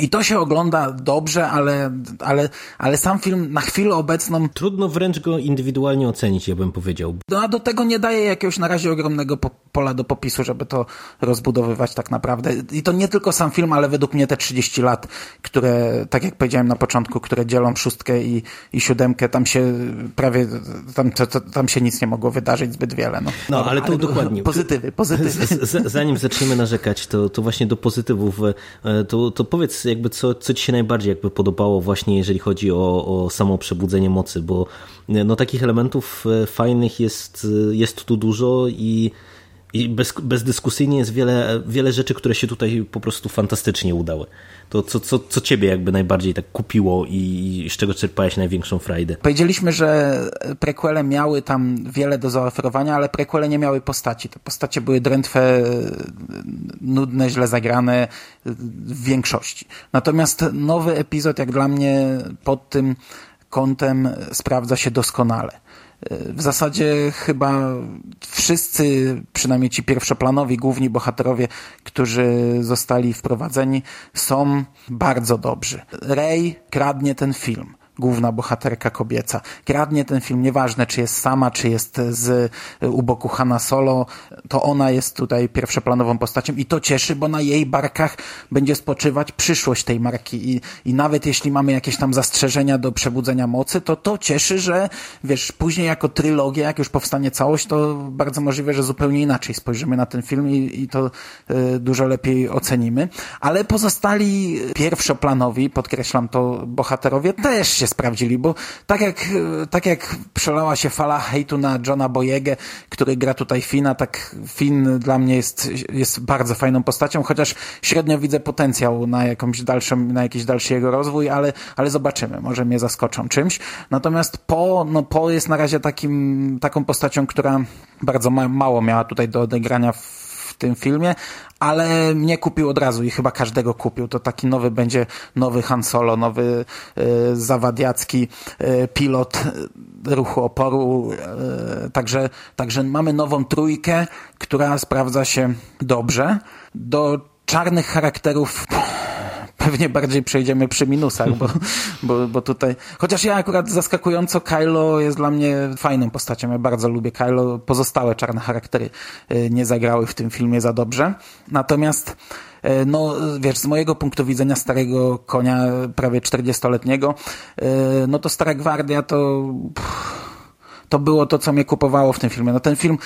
i to się ogląda dobrze, ale, ale, ale sam film na chwilę obecną... Trudno wręcz go indywidualnie ocenić, ja bym powiedział. No a do tego nie daje jakiegoś na razie ogromnego po pola do popisu, żeby to rozbudowywać tak naprawdę. I to nie tylko sam film, ale według mnie te 30 lat, które, tak jak powiedziałem na początku, które dzielą szóstkę i, i siódemkę, tam się prawie, tam, to, to, tam się nic nie mogło wydarzyć zbyt wiele. No, no ale to dokładnie. Pozytywy, pozytywy. Z, z, zanim zaczniemy narzekać, to, to właśnie do pozytywów, e, to, to powiedz jakby co, co ci się najbardziej jakby podobało właśnie jeżeli chodzi o, o samo przebudzenie mocy, bo no takich elementów e, fajnych jest, jest tu dużo i I bez, bezdyskusyjnie jest wiele, wiele rzeczy, które się tutaj po prostu fantastycznie udały. To co, co, co ciebie jakby najbardziej tak kupiło i z czego czerpałeś największą frajdę? Powiedzieliśmy, że prequele miały tam wiele do zaoferowania, ale prequele nie miały postaci. Te postacie były drętwe, nudne, źle zagrane w większości. Natomiast nowy epizod, jak dla mnie, pod tym kątem sprawdza się doskonale. W zasadzie chyba wszyscy, przynajmniej ci pierwszoplanowi, główni bohaterowie, którzy zostali wprowadzeni, są bardzo dobrzy. Ray kradnie ten film główna bohaterka kobieca. Kradnie ten film, nieważne czy jest sama, czy jest z u boku Hanna Solo, to ona jest tutaj pierwszoplanową postacią i to cieszy, bo na jej barkach będzie spoczywać przyszłość tej marki i, i nawet jeśli mamy jakieś tam zastrzeżenia do przebudzenia mocy, to to cieszy, że wiesz, później jako trylogia, jak już powstanie całość, to bardzo możliwe, że zupełnie inaczej spojrzymy na ten film i, i to y, dużo lepiej ocenimy. Ale pozostali pierwszoplanowi, podkreślam to, bohaterowie też się sprawdzili, bo tak jak, tak jak przelała się fala hejtu na Johna Boyegę, który gra tutaj Fina, tak Fin dla mnie jest, jest bardzo fajną postacią, chociaż średnio widzę potencjał na jakąś dalszą, na jakiś dalszy jego rozwój, ale, ale zobaczymy, może mnie zaskoczą czymś. Natomiast Po, no Po jest na razie takim, taką postacią, która bardzo ma, mało miała tutaj do odegrania w tym filmie, ale mnie kupił od razu i chyba każdego kupił. To taki nowy będzie nowy Han Solo, nowy y, zawadiacki y, pilot y, ruchu oporu. Także, także mamy nową trójkę, która sprawdza się dobrze. Do czarnych charakterów pewnie bardziej przejdziemy przy minusach, bo, bo, bo tutaj... Chociaż ja akurat zaskakująco Kylo jest dla mnie fajną postacią. Ja bardzo lubię Kylo. Pozostałe czarne charaktery y, nie zagrały w tym filmie za dobrze. Natomiast y, no wiesz, z mojego punktu widzenia starego konia, prawie 40-letniego, y, no to Stara Gwardia to to było to, co mnie kupowało w tym filmie. No ten film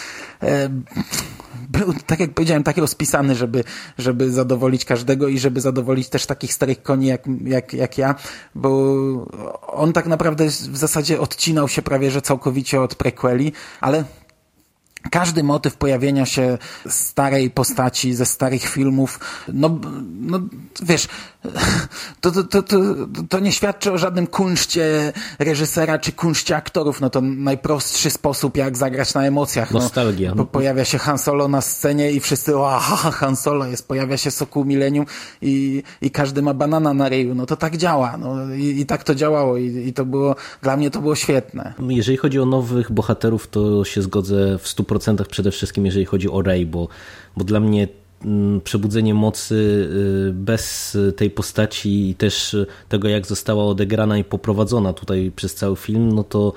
był, tak jak powiedziałem, tak rozpisany, żeby, żeby zadowolić każdego i żeby zadowolić też takich starych koni jak, jak, jak ja, bo on tak naprawdę w zasadzie odcinał się prawie, że całkowicie od prequeli, ale każdy motyw pojawienia się starej postaci ze starych filmów, no, no wiesz, to, to, to, to, to nie świadczy o żadnym kunszcie reżysera czy kunszcie aktorów. No to najprostszy sposób, jak zagrać na emocjach. No, Nostalgia. No, pojawia się Han Solo na scenie i wszyscy, o, Han Solo jest, pojawia się Sokół Millennium i, i każdy ma banana na ryju. No to tak działa. No, i, i tak to działało i, i to było, dla mnie to było świetne. Jeżeli chodzi o nowych bohaterów, to się zgodzę w 100% przede wszystkim, jeżeli chodzi o Rey, bo, bo dla mnie Mm, przebudzenie mocy y, bez tej postaci i też tego, jak została odegrana i poprowadzona tutaj przez cały film, no to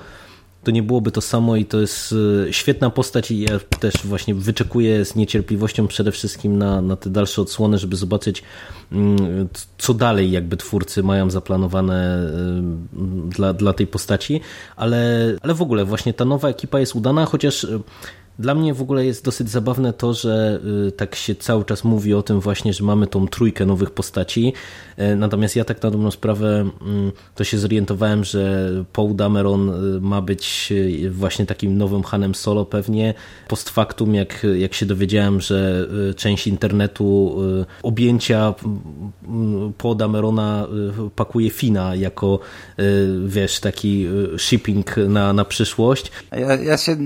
to nie byłoby to samo i to jest y, świetna postać i ja też właśnie wyczekuję z niecierpliwością przede wszystkim na, na te dalsze odsłony, żeby zobaczyć mm, co dalej jakby twórcy mają zaplanowane y, dla, dla tej postaci, ale, ale w ogóle właśnie ta nowa ekipa jest udana, chociaż dla mnie w ogóle jest dosyć zabawne to, że y, tak się cały czas mówi o tym właśnie, że mamy tą trójkę nowych postaci. Y, natomiast ja tak na dobrą sprawę mm, to się zorientowałem, że Paul Dameron y, ma być właśnie takim nowym Hanem Solo pewnie. Post factum, jak, jak się dowiedziałem, że część internetu objęcia Paul Damerona pakuje Fina jako wiesz, taki shipping na, na przyszłość. Ja, ja się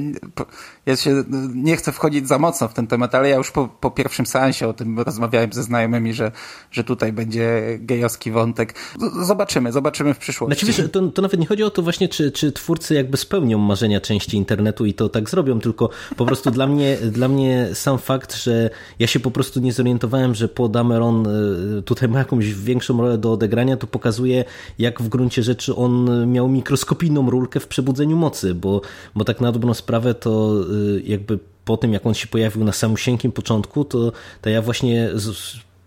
ja się nie chcę wchodzić za mocno w ten temat, ale ja już po, po pierwszym seansie o tym rozmawiałem ze znajomymi, że, że tutaj będzie gejowski wątek. Zobaczymy, zobaczymy w przyszłości. Znaczy, wiesz, to, to nawet nie chodzi o to właśnie, czy, czy twórcy jakby spełnią marzenia części internetu i to tak zrobią, tylko po prostu dla mnie, dla mnie sam fakt, że ja się po prostu nie zorientowałem, że Paul Dameron e, tutaj ma jakąś większą rolę do odegrania, to pokazuje, jak w gruncie rzeczy on miał mikroskopijną rulkę w przebudzeniu mocy, bo, bo tak na dobrą sprawę to Y, jakby po tym, jak on się pojawił na samym początku, to, to ja właśnie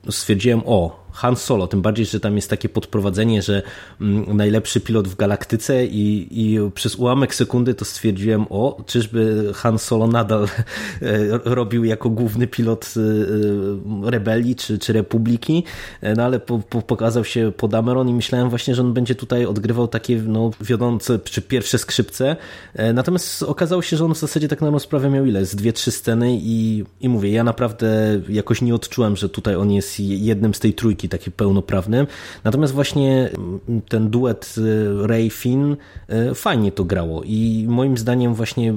stwierdziłem, o, Han Solo, tym bardziej, że tam jest takie podprowadzenie, że mm, najlepszy pilot w galaktyce i, i przez ułamek sekundy to stwierdziłem, o, czyżby Han Solo nadal robił jako główny pilot rebelii czy, czy Republiki, no ale po, po, pokazał się Podameron i myślałem właśnie, że on będzie tutaj odgrywał takie no, wiodące czy pierwsze skrzypce, natomiast okazało się, że on w zasadzie tak na sprawę miał ile? Z dwie, trzy sceny i, i mówię, ja naprawdę jakoś nie odczułem, że tutaj on jest jednym z tej trójki taki pełnoprawnym. Natomiast właśnie mm, ten duet y, Ray Finn y, fajnie to grało i moim zdaniem właśnie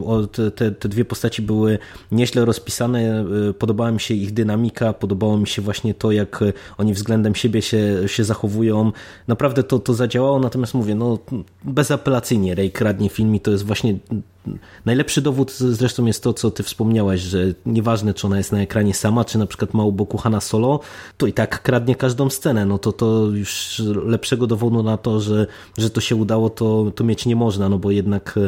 te, te dwie postaci były nieźle rozpisane, y, podobała mi się ich dynamika, podobało mi się właśnie to, jak oni względem siebie się, się zachowują. Naprawdę to, to zadziałało, natomiast mówię, no bezapelacyjnie Ray kradnie film i to jest właśnie Najlepszy dowód zresztą jest to, co ty wspomniałaś, że nieważne, czy ona jest na ekranie sama, czy na przykład ma u boku Hanna Solo, to i tak kradnie każdą scenę. No to, to już lepszego dowodu na to, że, że to się udało, to, to mieć nie można, no bo jednak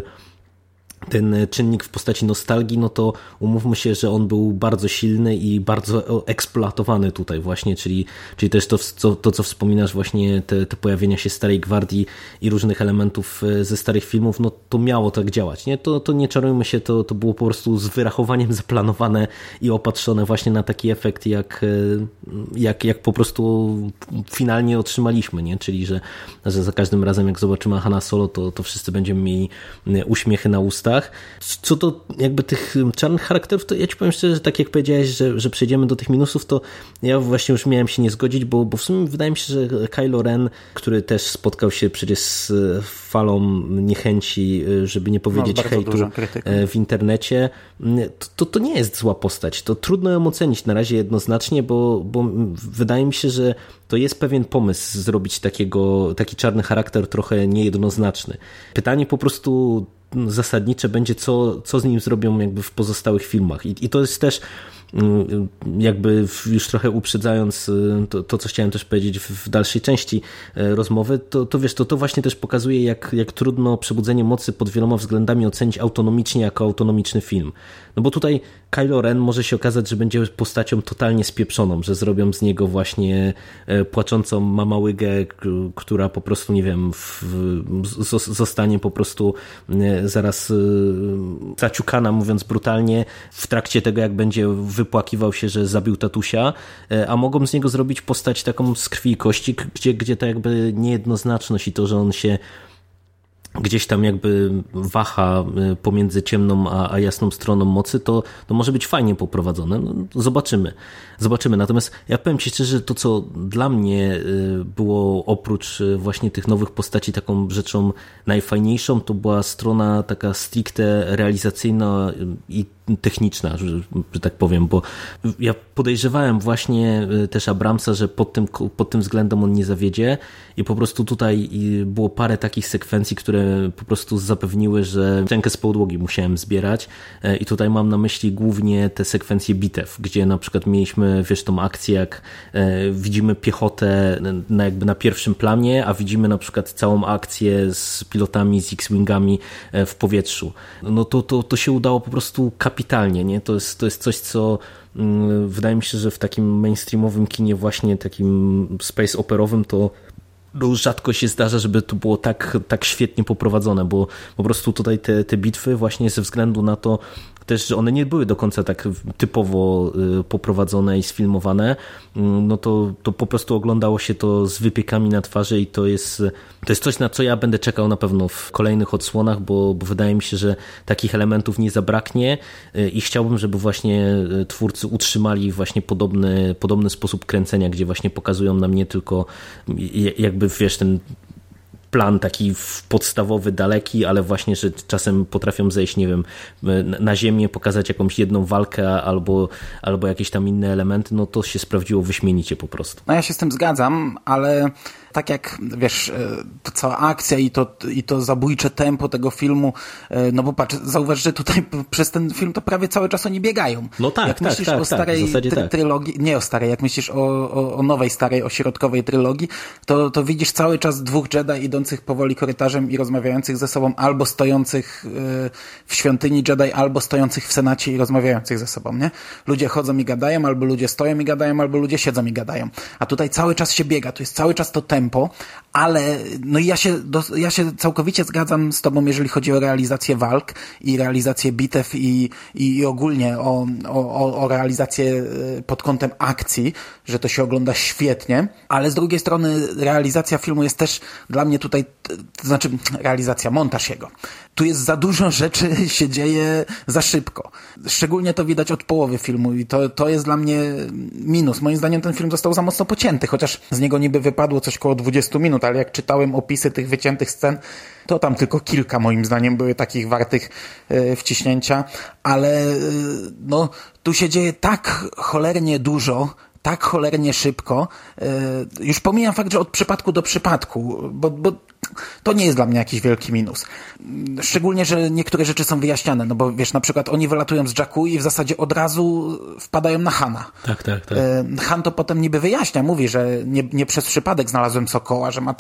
ten czynnik w postaci nostalgii, no to umówmy się, że on był bardzo silny i bardzo eksploatowany tutaj właśnie, czyli, czyli też to, co, to, co wspominasz właśnie, te, te pojawienia się Starej Gwardii i różnych elementów e, ze starych filmów, no to miało tak działać, nie? To, to nie czarujmy się, to, to było po prostu z wyrachowaniem zaplanowane i opatrzone właśnie na taki efekt, jak, e, jak, jak po prostu finalnie otrzymaliśmy, nie? Czyli, że, że za każdym razem jak zobaczymy Hanna Solo, to, to wszyscy będziemy mieli e, uśmiechy na ustach, co do jakby tych czarnych charakterów, to ja ci powiem szczerze, że tak jak powiedziałeś, że, że przejdziemy do tych minusów, to ja właśnie już miałem się nie zgodzić, bo, bo w sumie wydaje mi się, że Kylo Ren, który też spotkał się przecież z falą niechęci, żeby nie powiedzieć no, hejtu e, w internecie, to, to nie jest zła postać. To trudno ją ocenić na razie jednoznacznie, bo, bo wydaje mi się, że to jest pewien pomysł zrobić takiego, taki czarny charakter trochę niejednoznaczny. Pytanie po prostu zasadnicze będzie, co, co z nim zrobią jakby w pozostałych filmach. I, i to jest też mm, jakby już trochę uprzedzając y, to, to, co chciałem też powiedzieć w dalszej części y, rozmowy, to, to wiesz, to, to właśnie też pokazuje, jak, jak trudno Przebudzenie Mocy pod wieloma względami ocenić autonomicznie jako autonomiczny film. No bo tutaj Kylo Ren może się okazać, że będzie postacią totalnie spieprzoną, że zrobią z niego właśnie e, płaczącą mamałygę, która po prostu, nie wiem, w, zostanie po prostu e, zaraz e, zaciukana, mówiąc brutalnie, w trakcie tego, jak będzie wypłakiwał się, że zabił tatusia, a mogą z niego zrobić postać taką z krwi i kości, gdzie, gdzie to jakby niejednoznaczność i to, że on się gdzieś tam jakby waha y, pomiędzy ciemną a, a jasną stroną mocy, to, to może być fajnie poprowadzone. No, zobaczymy. Zobaczymy. Natomiast ja powiem Ci szczerze, to co dla mnie y, było oprócz y, właśnie tych nowych postaci taką rzeczą najfajniejszą, to była strona taka stricte realizacyjna i techniczna, że, że, tak powiem, bo ja podejrzewałem właśnie y, też Abramsa, że pod tym, pod tym względem on nie zawiedzie i po prostu tutaj y, było parę takich sekwencji, które po prostu zapewniły, że rękę z podłogi musiałem zbierać i tutaj mam na myśli głównie te sekwencje bitew, gdzie na przykład mieliśmy, wiesz, tą akcję, jak e, widzimy piechotę na jakby na pierwszym planie, a widzimy na przykład całą akcję z pilotami, z X-Wingami e, w powietrzu. No to, to, to się udało po prostu kapitalnie nie? To jest, to jest coś, co mm, wydaje mi się, że w takim mainstreamowym kinie właśnie takim space operowym to no, rzadko się zdarza, żeby to było tak, tak świetnie poprowadzone, bo po prostu tutaj te, te bitwy właśnie ze względu na to, też, że one nie były do końca tak typowo y, poprowadzone i sfilmowane, mm, no to, to po prostu oglądało się to z wypiekami na twarzy i to jest, to jest coś, na co ja będę czekał na pewno w kolejnych odsłonach, bo, bo wydaje mi się, że takich elementów nie zabraknie y, i chciałbym, żeby właśnie y, twórcy utrzymali właśnie podobny, podobny sposób kręcenia, gdzie właśnie pokazują nam nie tylko jakby wiesz, ten plan taki podstawowy, daleki, ale właśnie, że czasem potrafią zejść, nie wiem, na ziemię, pokazać jakąś jedną walkę albo, albo jakieś tam inne elementy, no to się sprawdziło wyśmienicie po prostu. No ja się z tym zgadzam, ale tak jak, wiesz, e, to cała akcja i to, i to zabójcze tempo tego filmu, e, no bo patrz, zauważ, że tutaj przez ten film to prawie cały czas oni biegają. No tak, jak tak, myślisz tak, o tak, starej tak, try trylogii, nie o starej, jak myślisz o, o, o nowej, starej, o środkowej trylogii, to, to widzisz cały czas dwóch Jedi idących powoli korytarzem i rozmawiających ze sobą, albo stojących y, w świątyni Jedi, albo stojących w Senacie i rozmawiających ze sobą, nie? Ludzie chodzą i gadają, albo ludzie stoją i gadają, albo ludzie siedzą i gadają. A tutaj cały czas się biega, tu jest cały czas to tempo, ale no ja się, do, ja się całkowicie zgadzam z tobą, jeżeli chodzi o realizację walk i realizację bitew i, i, i ogólnie o, o, o realizację y, pod kątem akcji, że to się ogląda świetnie, ale z drugiej strony realizacja filmu jest też dla mnie tutaj, to znaczy realizacja, montaż jego. Tu jest za dużo rzeczy się dzieje za szybko. Szczególnie to widać od połowy filmu i to, to jest dla mnie minus. Moim zdaniem ten film został za mocno pocięty, chociaż z niego niby wypadło coś koło 20 minut, ale jak czytałem opisy tych wyciętych scen, to tam tylko kilka moim zdaniem były takich wartych e, wciśnięcia, ale e, no, tu się dzieje tak cholernie dużo, tak cholernie szybko. E, już pomijam fakt, że od przypadku do przypadku, bo, bo to nie jest dla mnie jakiś wielki minus. Szczególnie, że niektóre rzeczy są wyjaśniane, no bo wiesz, na przykład oni wylatują z Jacku i w zasadzie od razu wpadają na Hana. Tak, tak, tak. E, Han to potem niby wyjaśnia, mówi, że nie, nie przez przypadek znalazłem Sokoła, że ma,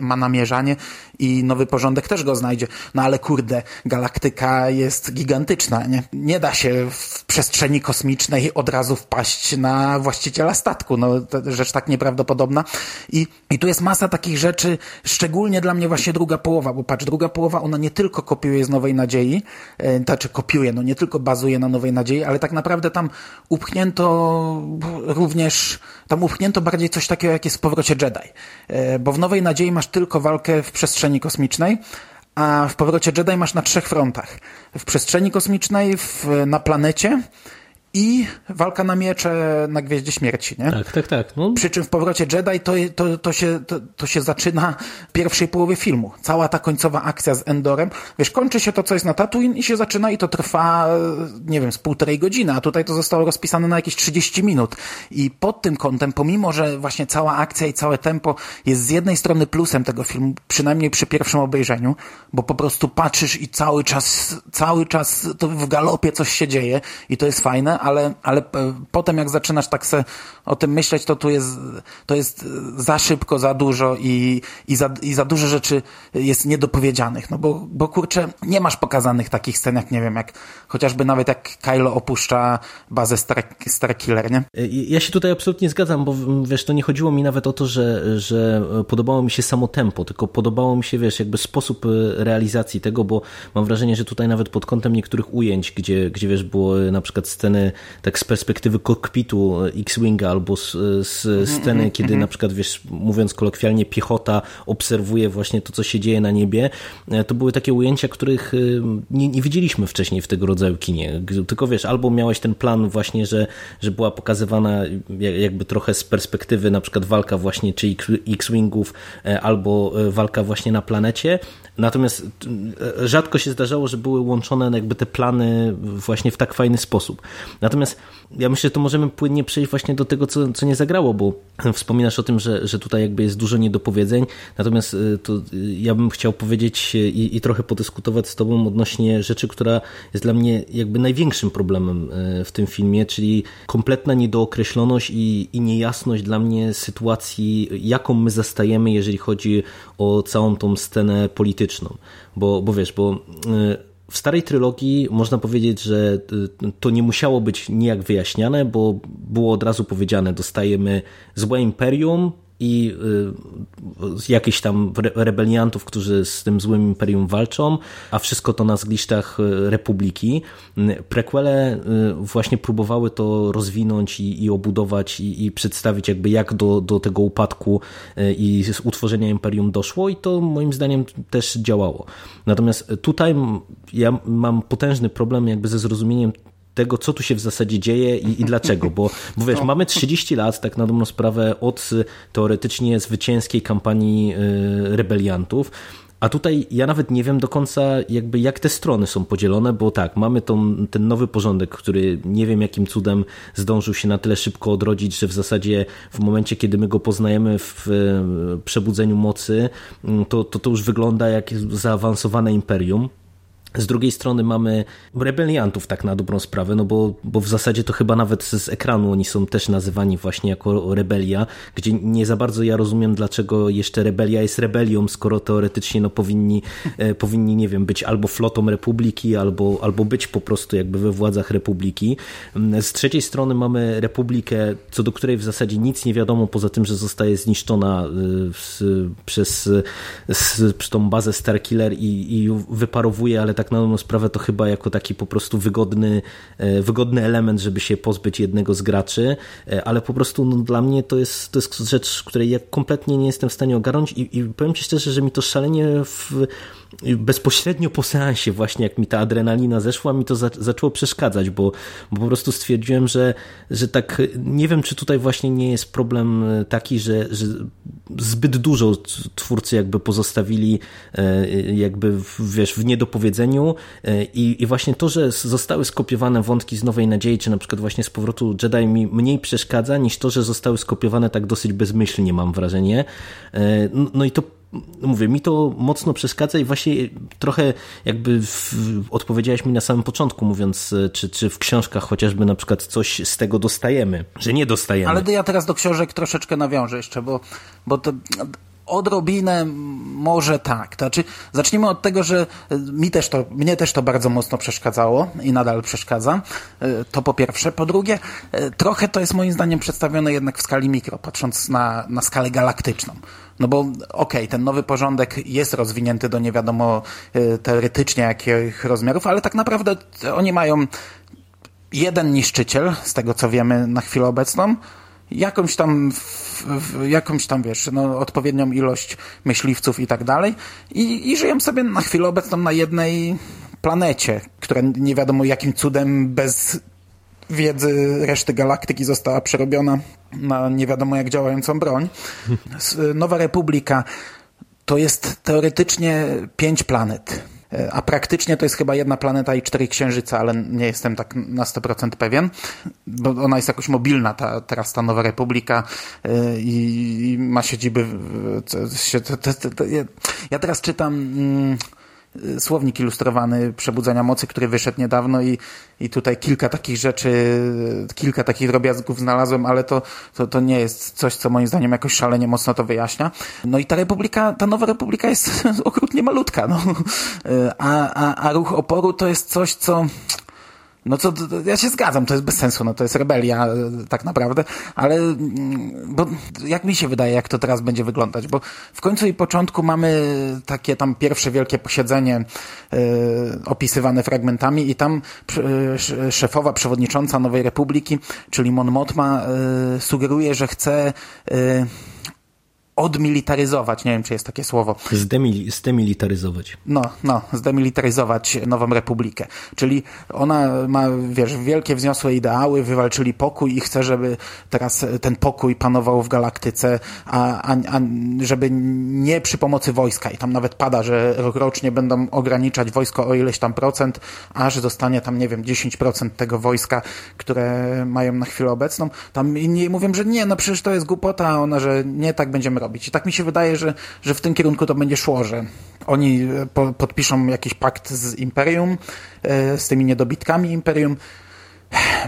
ma namierzanie i nowy porządek też go znajdzie. No ale kurde, galaktyka jest gigantyczna, nie? Nie da się w przestrzeni kosmicznej od razu wpaść na właściciela statku. No, rzecz tak nieprawdopodobna. I, I tu jest masa takich rzeczy, szczególnie dla mnie właśnie druga połowa, bo patrz, druga połowa, ona nie tylko kopiuje z Nowej Nadziei, e, znaczy kopiuje, no nie tylko bazuje na Nowej Nadziei, ale tak naprawdę tam upchnięto również, tam upchnięto bardziej coś takiego, jak jest w powrocie Jedi. E, bo w Nowej Nadziei masz tylko walkę w przestrzeni kosmicznej, a w powrocie Jedi masz na trzech frontach. W przestrzeni kosmicznej, w, na planecie i walka na miecze na Gwieździe Śmierci, nie? Tak, tak, tak. No. Przy czym w powrocie Jedi to, to, to, się, to, to się zaczyna w pierwszej połowie filmu. Cała ta końcowa akcja z Endorem. Wiesz, kończy się to, co jest na Tatooine i się zaczyna i to trwa, nie wiem, z półtorej godziny, a tutaj to zostało rozpisane na jakieś 30 minut. I pod tym kątem, pomimo, że właśnie cała akcja i całe tempo jest z jednej strony plusem tego filmu, przynajmniej przy pierwszym obejrzeniu, bo po prostu patrzysz i cały czas, cały czas to w galopie coś się dzieje i to jest fajne, ale, ale e, potem jak zaczynasz tak se o tym myśleć, to tu jest, to jest za szybko, za dużo i, i, za, i za dużo rzeczy jest niedopowiedzianych, no bo, bo kurczę, nie masz pokazanych takich scen, jak nie wiem, jak chociażby nawet jak Kylo opuszcza bazę Star, Starkiller, nie? Ja się tutaj absolutnie zgadzam, bo wiesz, to nie chodziło mi nawet o to, że, że podobało mi się samo tempo, tylko podobało mi się, wiesz, jakby sposób realizacji tego, bo mam wrażenie, że tutaj nawet pod kątem niektórych ujęć, gdzie, gdzie wiesz, było na przykład sceny tak z perspektywy kokpitu X-Winga albo z, z Mhm, sceny, kiedy na przykład, wiesz, mówiąc kolokwialnie, piechota obserwuje właśnie to, co się dzieje na niebie, e, to były takie ujęcia, których e, nie, nie widzieliśmy wcześniej w tego rodzaju kinie. Tylko wiesz, albo miałeś ten plan właśnie, że, że była pokazywana jakby trochę z perspektywy na przykład walka właśnie czy X-Wingów, e, albo walka właśnie na planecie, Natomiast rzadko się zdarzało, że były łączone jakby te plany właśnie w tak fajny sposób. Natomiast ja myślę, że to możemy płynnie przejść właśnie do tego, co, co nie zagrało, bo wspominasz o tym, że, że tutaj jakby jest dużo niedopowiedzeń, natomiast to ja bym chciał powiedzieć i, i trochę podyskutować z tobą odnośnie rzeczy, która jest dla mnie jakby największym problemem w tym filmie, czyli kompletna niedookreśloność i, i niejasność dla mnie sytuacji, jaką my zastajemy, jeżeli chodzi o całą tą scenę polityczną. Bo, bo wiesz, bo w starej trylogii można powiedzieć, że to nie musiało być nijak wyjaśniane, bo było od razu powiedziane, dostajemy złe imperium, i y, jakichś tam rebeliantów, którzy z tym złym imperium walczą, a wszystko to na zgliszczach y, Republiki. Prequele y, właśnie próbowały to rozwinąć i, i obudować i, i, przedstawić jakby jak do, do tego upadku i utworzenia imperium doszło i to moim zdaniem też działało. Natomiast tutaj ja mam potężny problem jakby ze zrozumieniem tego, co tu się w zasadzie dzieje i, i dlaczego, bo, bo wiesz, no. mamy 30 lat, tak na dobrą sprawę, od teoretycznie zwycięskiej kampanii y, rebeliantów, a tutaj ja nawet nie wiem do końca, jakby jak te strony są podzielone, bo tak, mamy tą, ten nowy porządek, który nie wiem jakim cudem zdążył się na tyle szybko odrodzić, że w zasadzie w momencie, kiedy my go poznajemy w przebudzeniu mocy, to to, to już wygląda jak zaawansowane imperium. Z drugiej strony mamy rebeliantów tak na dobrą sprawę, no bo, bo w zasadzie to chyba nawet z ekranu oni są też nazywani właśnie jako rebelia, gdzie nie za bardzo ja rozumiem, dlaczego jeszcze rebelia jest rebelią, skoro teoretycznie no powinni, e, powinni nie wiem, być albo flotą republiki, albo, albo być po prostu jakby we władzach republiki. Z trzeciej strony mamy republikę, co do której w zasadzie nic nie wiadomo, poza tym, że zostaje zniszczona e, przez, przez tą bazę Starkiller i, i wyparowuje, ale tak na dobrą sprawę to chyba jako taki po prostu wygodny, e, wygodny element, żeby się pozbyć jednego z graczy, e, ale po prostu no, dla mnie to jest, to jest rzecz, której ja kompletnie nie jestem w stanie ogarnąć i, i powiem Ci szczerze, że mi to szalenie w bezpośrednio po seansie właśnie jak mi ta adrenalina zeszła, mi to za, zaczęło przeszkadzać, bo, bo po prostu stwierdziłem, że, że tak nie wiem, czy tutaj właśnie nie jest problem taki, że, że zbyt dużo twórcy jakby pozostawili e, jakby wiesz, w niedopowiedzeniu e, i, i właśnie to, że zostały skopiowane wątki z Nowej Nadziei, czy na przykład właśnie z powrotu Jedi mi mniej przeszkadza niż to, że zostały skopiowane tak dosyć bezmyślnie mam wrażenie. E, no, no i to mówię, mi to mocno przeszkadza i właśnie trochę jakby w, odpowiedziałeś mi na samym początku, mówiąc, e, czy, czy w książkach chociażby na przykład coś z tego dostajemy, że nie dostajemy. Ale ja teraz do książek troszeczkę nawiążę jeszcze, bo, bo to odrobinę może tak. To znaczy, zacznijmy od tego, że mi też to, mnie też to bardzo mocno przeszkadzało i nadal przeszkadza. E, to po pierwsze. Po drugie, e, trochę to jest moim zdaniem przedstawione jednak w skali mikro, patrząc na, na skalę galaktyczną. No bo okej, okay, ten nowy porządek jest rozwinięty do nie wiadomo e, teoretycznie jakich rozmiarów, ale tak naprawdę oni mają jeden niszczyciel, z tego co wiemy na chwilę obecną, jakąś tam, jakąś tam, wiesz, no, odpowiednią ilość myśliwców i tak dalej i, i żyją sobie na chwilę obecną na jednej planecie, która nie wiadomo jakim cudem bez wiedzy reszty galaktyki została przerobiona na nie wiadomo jak działającą broń. Nowa Republika to jest teoretycznie pięć planet a praktycznie to jest chyba jedna planeta i cztery księżyce, ale nie jestem tak na 100% pewien, bo ona jest jakoś mobilna, ta, teraz ta Nowa Republika y, i, i ma siedziby... Ja teraz czytam mm, słownik ilustrowany Przebudzenia Mocy, który wyszedł niedawno i, i tutaj kilka takich rzeczy, kilka takich drobiazgów znalazłem, ale to, to, to nie jest coś, co moim zdaniem jakoś szalenie mocno to wyjaśnia. No i ta republika, ta nowa republika jest okrutnie malutka, no. A, a, a ruch oporu to jest coś, co no to, ja się zgadzam, to jest bez sensu, no to jest rebelia e, tak naprawdę, ale mm, bo jak mi się wydaje, jak to teraz będzie wyglądać, bo w końcu i początku mamy takie tam pierwsze wielkie posiedzenie e, opisywane fragmentami i tam e, szefowa, przewodnicząca Nowej Republiki, czyli Mon Mothma e, sugeruje, że chce odmilitaryzować, nie wiem czy jest takie słowo. Zdemil zdemilitaryzować. No, no, zdemilitaryzować Nową Republikę. Czyli ona ma, wiesz, wielkie wzniosłe ideały, wywalczyli pokój i chce, żeby teraz ten pokój panował w galaktyce, a, a, a żeby nie przy pomocy wojska. I tam nawet pada, że rokrocznie będą ograniczać wojsko o ileś tam procent, aż zostanie tam, nie wiem, 10% tego wojska, które mają na chwilę obecną. Tam inni mówią, że nie, no przecież to jest głupota, a ona, że nie tak będziemy robić. I tak mi się wydaje, że, że w tym kierunku to będzie szło, że oni po, podpiszą jakiś pakt z Imperium, e, z tymi niedobitkami Imperium,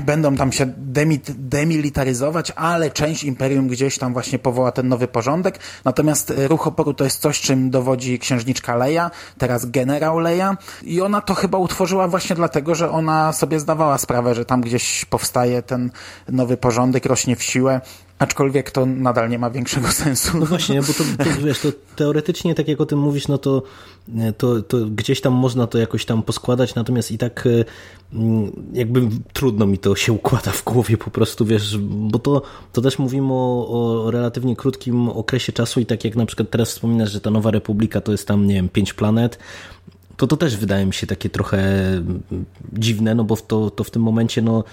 będą tam się demilitaryzować, ale część imperium gdzieś tam właśnie powoła ten nowy porządek. Natomiast ruch oporu to jest coś, czym dowodzi księżniczka Leia, teraz generał Leia. I ona to chyba utworzyła właśnie dlatego, że ona sobie zdawała sprawę, że tam gdzieś powstaje ten nowy porządek, rośnie w siłę Aczkolwiek to nadal nie ma większego sensu. No właśnie, bo to, to, wiesz, to teoretycznie, tak jak o tym mówisz, no to, to, to gdzieś tam można to jakoś tam poskładać, natomiast i tak e, mm, jakby trudno mi to się układa w głowie po prostu, wiesz, bo to, to też mówimy o, o relatywnie krótkim okresie czasu i tak jak na przykład teraz wspominasz, że ta Nowa Republika to jest tam, nie wiem, pięć planet, to to też wydaje mi się takie trochę dziwne, no bo to, to w tym momencie, no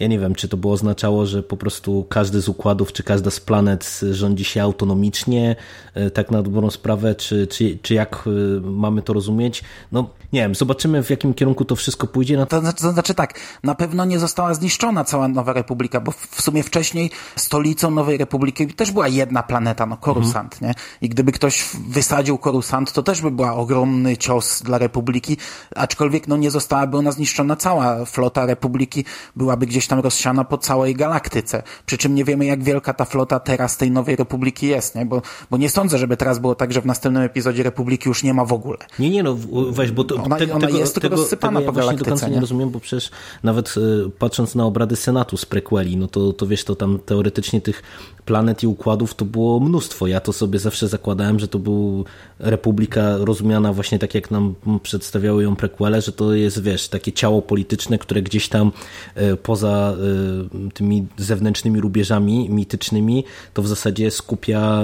ja nie wiem, czy to by oznaczało, że po prostu każdy z układów, czy każda z planet rządzi się autonomicznie, e, tak na dobrą sprawę, czy, czy, czy jak e, mamy to rozumieć. No nie wiem, zobaczymy w jakim kierunku to wszystko pójdzie. No to, znaczy, to znaczy tak, na pewno nie została zniszczona cała Nowa Republika, bo w sumie wcześniej stolicą Nowej Republiki też była jedna planeta, no Korusant, mhm. nie? I gdyby ktoś wysadził Korusant, to też by była ogromny cios dla Republiki, aczkolwiek no nie zostałaby ona zniszczona cała flota Republiki, byłaby gdzieś tam rozsiana po całej galaktyce. Przy czym nie wiemy, jak wielka ta flota teraz tej nowej Republiki jest, nie? Bo, bo nie sądzę, żeby teraz było tak, że w następnym epizodzie Republiki już nie ma w ogóle. Nie, nie, no weź, bo to, ona, tego, ona tego, jest tylko tego, rozsypana tego po ja do galaktyce. końca nie Nie? rozumiem, bo przecież nawet y, patrząc na obrady Senatu z prequeli, no to, to wiesz, to tam teoretycznie tych planet i układów to było mnóstwo. Ja to sobie zawsze zakładałem, że to był Republika rozumiana właśnie tak, jak nam przedstawiały ją prequele, że to jest, wiesz, takie ciało polityczne, które gdzieś tam y, poza y, tymi zewnętrznymi rubieżami mitycznymi, to w zasadzie skupia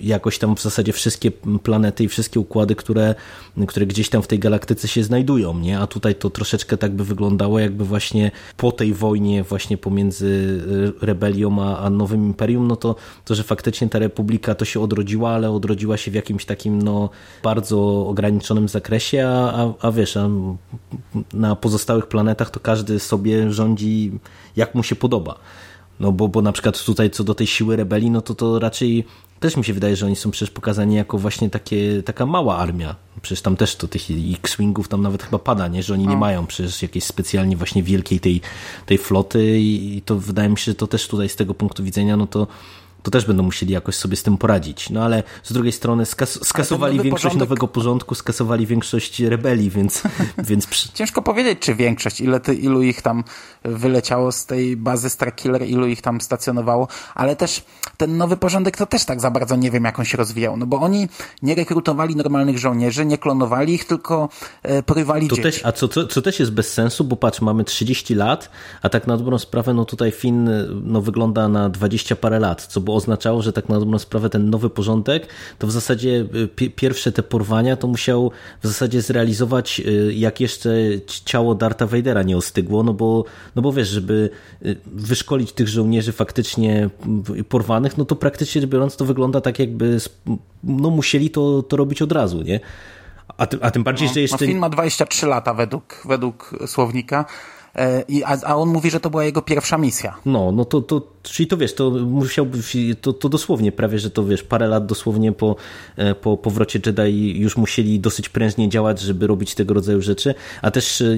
y, jakoś tam w zasadzie wszystkie planety i wszystkie układy, które, które gdzieś tam w tej galaktyce się znajdują, nie? A tutaj to troszeczkę tak by wyglądało, jakby właśnie po tej wojnie właśnie pomiędzy y, rebelią a, a nowym imperium, no to, to, że faktycznie ta republika to się odrodziła, ale odrodziła się w jakimś takim no bardzo ograniczonym zakresie, a, a, a wiesz, a na pozostałych planetach to każdy sobie rządzi jak mu się podoba. No bo, bo na przykład tutaj co do tej siły rebelii, no to to raczej też mi się wydaje, że oni są przecież pokazani jako właśnie takie, taka mała armia. Przecież tam też to tych X-Wingów tam nawet chyba pada, nie? że oni nie mają przecież jakiejś specjalnie właśnie wielkiej tej, tej floty i to wydaje mi się, że to też tutaj z tego punktu widzenia, no to to też będą musieli jakoś sobie z tym poradzić. No ale z drugiej strony skas skasowali nowy większość porządek- nowego porządku, skasowali większość rebelii, więc, więc przy... Ciężko powiedzieć, czy większość, ile ty, ilu ich tam wyleciało z tej bazy Starkiller, ilu ich tam stacjonowało, ale też ten nowy porządek to też tak za bardzo nie wiem, jak on się rozwijał, no bo oni nie rekrutowali normalnych żołnierzy, nie klonowali ich, tylko e, porywali To dzieci. też, a co, co, co też jest bez sensu, bo patrz, mamy 30 lat, a tak na dobrą sprawę, no tutaj Finn no, wygląda na 20 parę lat, co oznaczało, że tak na dobrą sprawę ten nowy porządek, to w zasadzie y, pi- pierwsze te porwania to musiał w zasadzie zrealizować, y, jak jeszcze ciało Darta Vadera nie ostygło, no bo, no bo wiesz, żeby y, wyszkolić tych żołnierzy faktycznie porwanych, no to praktycznie biorąc to wygląda tak jakby no musieli to, to robić od razu, nie? A, tym- a tym bardziej, że No, jeszcze... film ma 23 lata według, według słownika, a, a on mówi, że to była jego pierwsza misja. No, no to, to czyli to wiesz, to musiałby, to, to dosłownie prawie, że to wiesz, parę lat dosłownie po, e, po powrocie Jedi już musieli dosyć prężnie działać, żeby robić tego rodzaju rzeczy, a też e,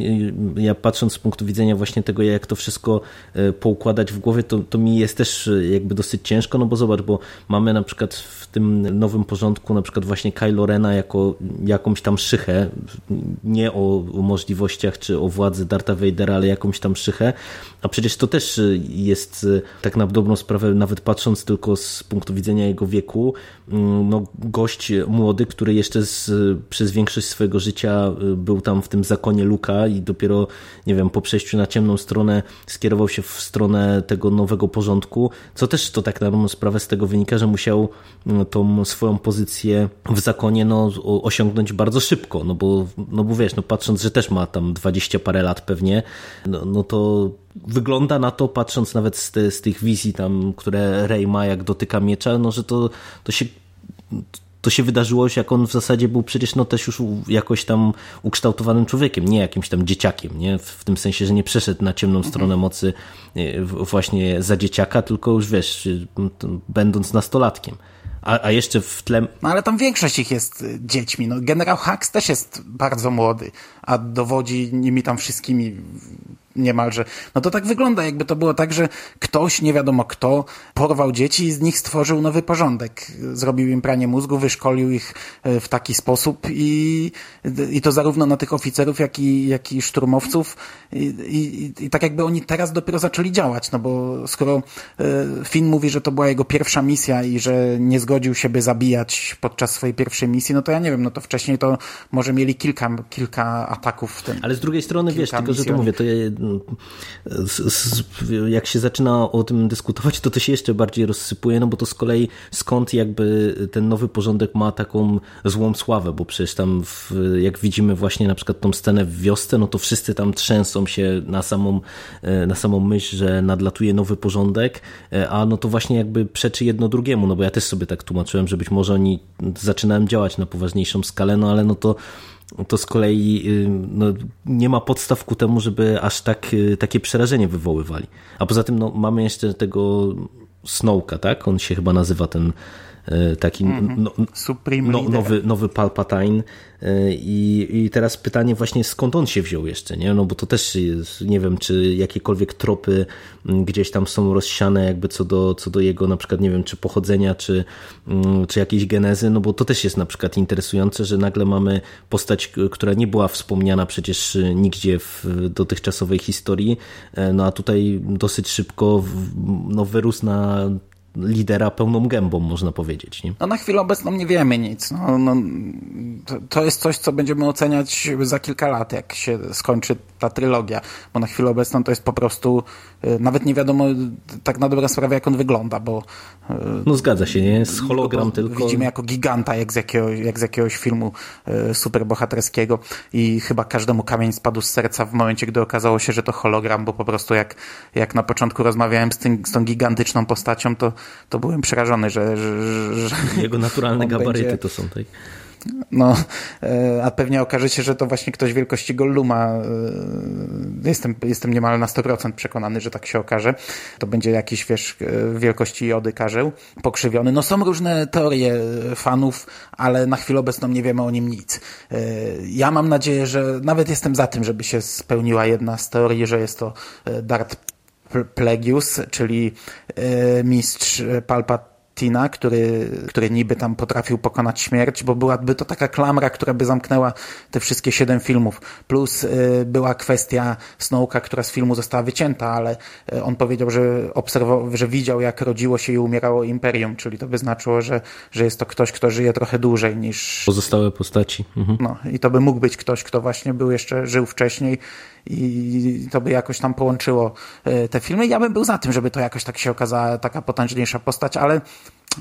ja patrząc z punktu widzenia właśnie tego, jak to wszystko e, poukładać w głowie, to, to mi jest też e, jakby dosyć ciężko, no bo zobacz, bo mamy na przykład w tym nowym porządku na przykład właśnie Kylo Rena jako jakąś tam szychę, nie o, o możliwościach czy o władzy Darta Vadera, ale jakąś tam szychę, a przecież to też y, jest y, tak na dobrą sprawę, nawet patrząc tylko z punktu widzenia jego wieku, mm, no gość młody, który jeszcze z, przez większość swojego życia y, był tam w tym zakonie Luka i dopiero, nie wiem, po przejściu na ciemną stronę skierował się w stronę tego nowego porządku, co też to tak na dobrą sprawę z tego wynika, że musiał mm, tą swoją pozycję w zakonie no, osiągnąć bardzo szybko, no bo, no bo wiesz, no patrząc, że też ma tam 20 parę lat pewnie, no, no to wygląda na to, patrząc nawet z, te, z tych wizji tam, które Rey ma, jak dotyka miecza, no że to, to się to się wydarzyło, jak on w zasadzie był przecież no też już jakoś tam ukształtowanym człowiekiem, nie jakimś tam dzieciakiem, nie? W, tym sensie, że nie przeszedł na ciemną stronę mocy e, właśnie za dzieciaka, tylko już wiesz, będąc nastolatkiem. A, a jeszcze w tle, No ale tam większość ich jest y, dziećmi. No, generał Hux też jest bardzo młody, a dowodzi nimi tam wszystkimi niemalże. No to tak wygląda, jakby to było tak, że ktoś, nie wiadomo kto, porwał dzieci i z nich stworzył nowy porządek. Zrobił im pranie mózgu, wyszkolił ich e, w taki sposób i, i to zarówno na tych oficerów, jak i, jak i szturmowców. I, i, I tak jakby oni teraz dopiero zaczęli działać, no bo skoro e, Finn mówi, że to była jego pierwsza misja i że nie zgodził się, by zabijać podczas swojej pierwszej misji, no to ja nie wiem, no to wcześniej to może mieli kilka, kilka ataków w tym. Ale z drugiej strony, wiesz, tylko że to mówię, to jak się zaczyna o tym dyskutować, to to się jeszcze bardziej rozsypuje, no bo to z kolei skąd jakby ten nowy porządek ma taką złą sławę, bo przecież tam w, jak widzimy właśnie na przykład tą scenę w wiosce, no to wszyscy tam trzęsą się na samą, e, na samą myśl, że nadlatuje nowy porządek, e, a no to właśnie jakby przeczy jedno drugiemu, no bo ja też sobie tak tłumaczyłem, że być może oni zaczynają działać na poważniejszą skalę, no ale no to to z kolei y, no, nie ma podstaw ku temu, żeby aż tak, y, takie przerażenie wywoływali. A poza tym no, mamy jeszcze tego Snowka, tak? On się chyba nazywa ten, taki mm -hmm. no, no, nowy, nowy Palpatine i, i teraz pytanie właśnie skąd on się wziął jeszcze, nie? No bo to też jest, nie wiem, czy jakiekolwiek tropy gdzieś tam są rozsiane jakby co do, co do jego na przykład, nie wiem, czy pochodzenia, czy, czy jakiejś genezy, no bo to też jest na przykład interesujące, że nagle mamy postać, która nie była wspomniana przecież nigdzie w dotychczasowej historii, no a tutaj dosyć szybko no, wyrósł na lidera pełną gębą, można powiedzieć. Nie? No na chwilę obecną nie wiemy nic. No, no, to, to, jest coś, co będziemy oceniać za kilka lat, jak się skończy ta trylogia, bo na chwilę obecną to jest po prostu nawet nie wiadomo tak na dobrą sprawę, jak on wygląda, bo y, no zgadza się, nie? Jest hologram tylko. Widzimy jako giganta, jak z, jakiegoś, jak z jakiegoś filmu superbohaterskiego i chyba każdemu kamień spadł z serca w momencie, gdy okazało się, że to hologram, bo po prostu jak, jak na początku rozmawiałem z, tym, z tą gigantyczną postacią, to to byłem przerażony, że... że, że Jego naturalne gabaryty będzie... to są, tak? No, e, a pewnie okaże się, że to właśnie ktoś wielkości Golluma. E, jestem, jestem niemal na 100% przekonany, że tak się okaże. To będzie jakiś, wiesz, e, wielkości Jody karzeł, pokrzywiony. No są różne teorie fanów, ale na chwilę obecną nie wiemy o nim nic. Ja mam nadzieję, że nawet jestem za tym, żeby się spełniła jedna z teorii, że jest to Darth Plegius, czyli mistrz Palpatina, który, który niby tam potrafił pokonać śmierć, bo byłaby to taka klamra, która by zamknęła te wszystkie siedem filmów. Plus e, była kwestia Snowka, która z filmu została wycięta, ale e, on powiedział, że obserwował, że widział, jak rodziło się i umierało Imperium, czyli to by znaczyło, że, że jest to ktoś, kto żyje trochę dłużej niż... Pozostałe postaci. Mhm. No i to by mógł być ktoś, kto właśnie był jeszcze, żył wcześniej i to by jakoś tam połączyło e, te filmy. Ja bym był za tym, żeby to jakoś tak się okazała taka potężniejsza postać, ale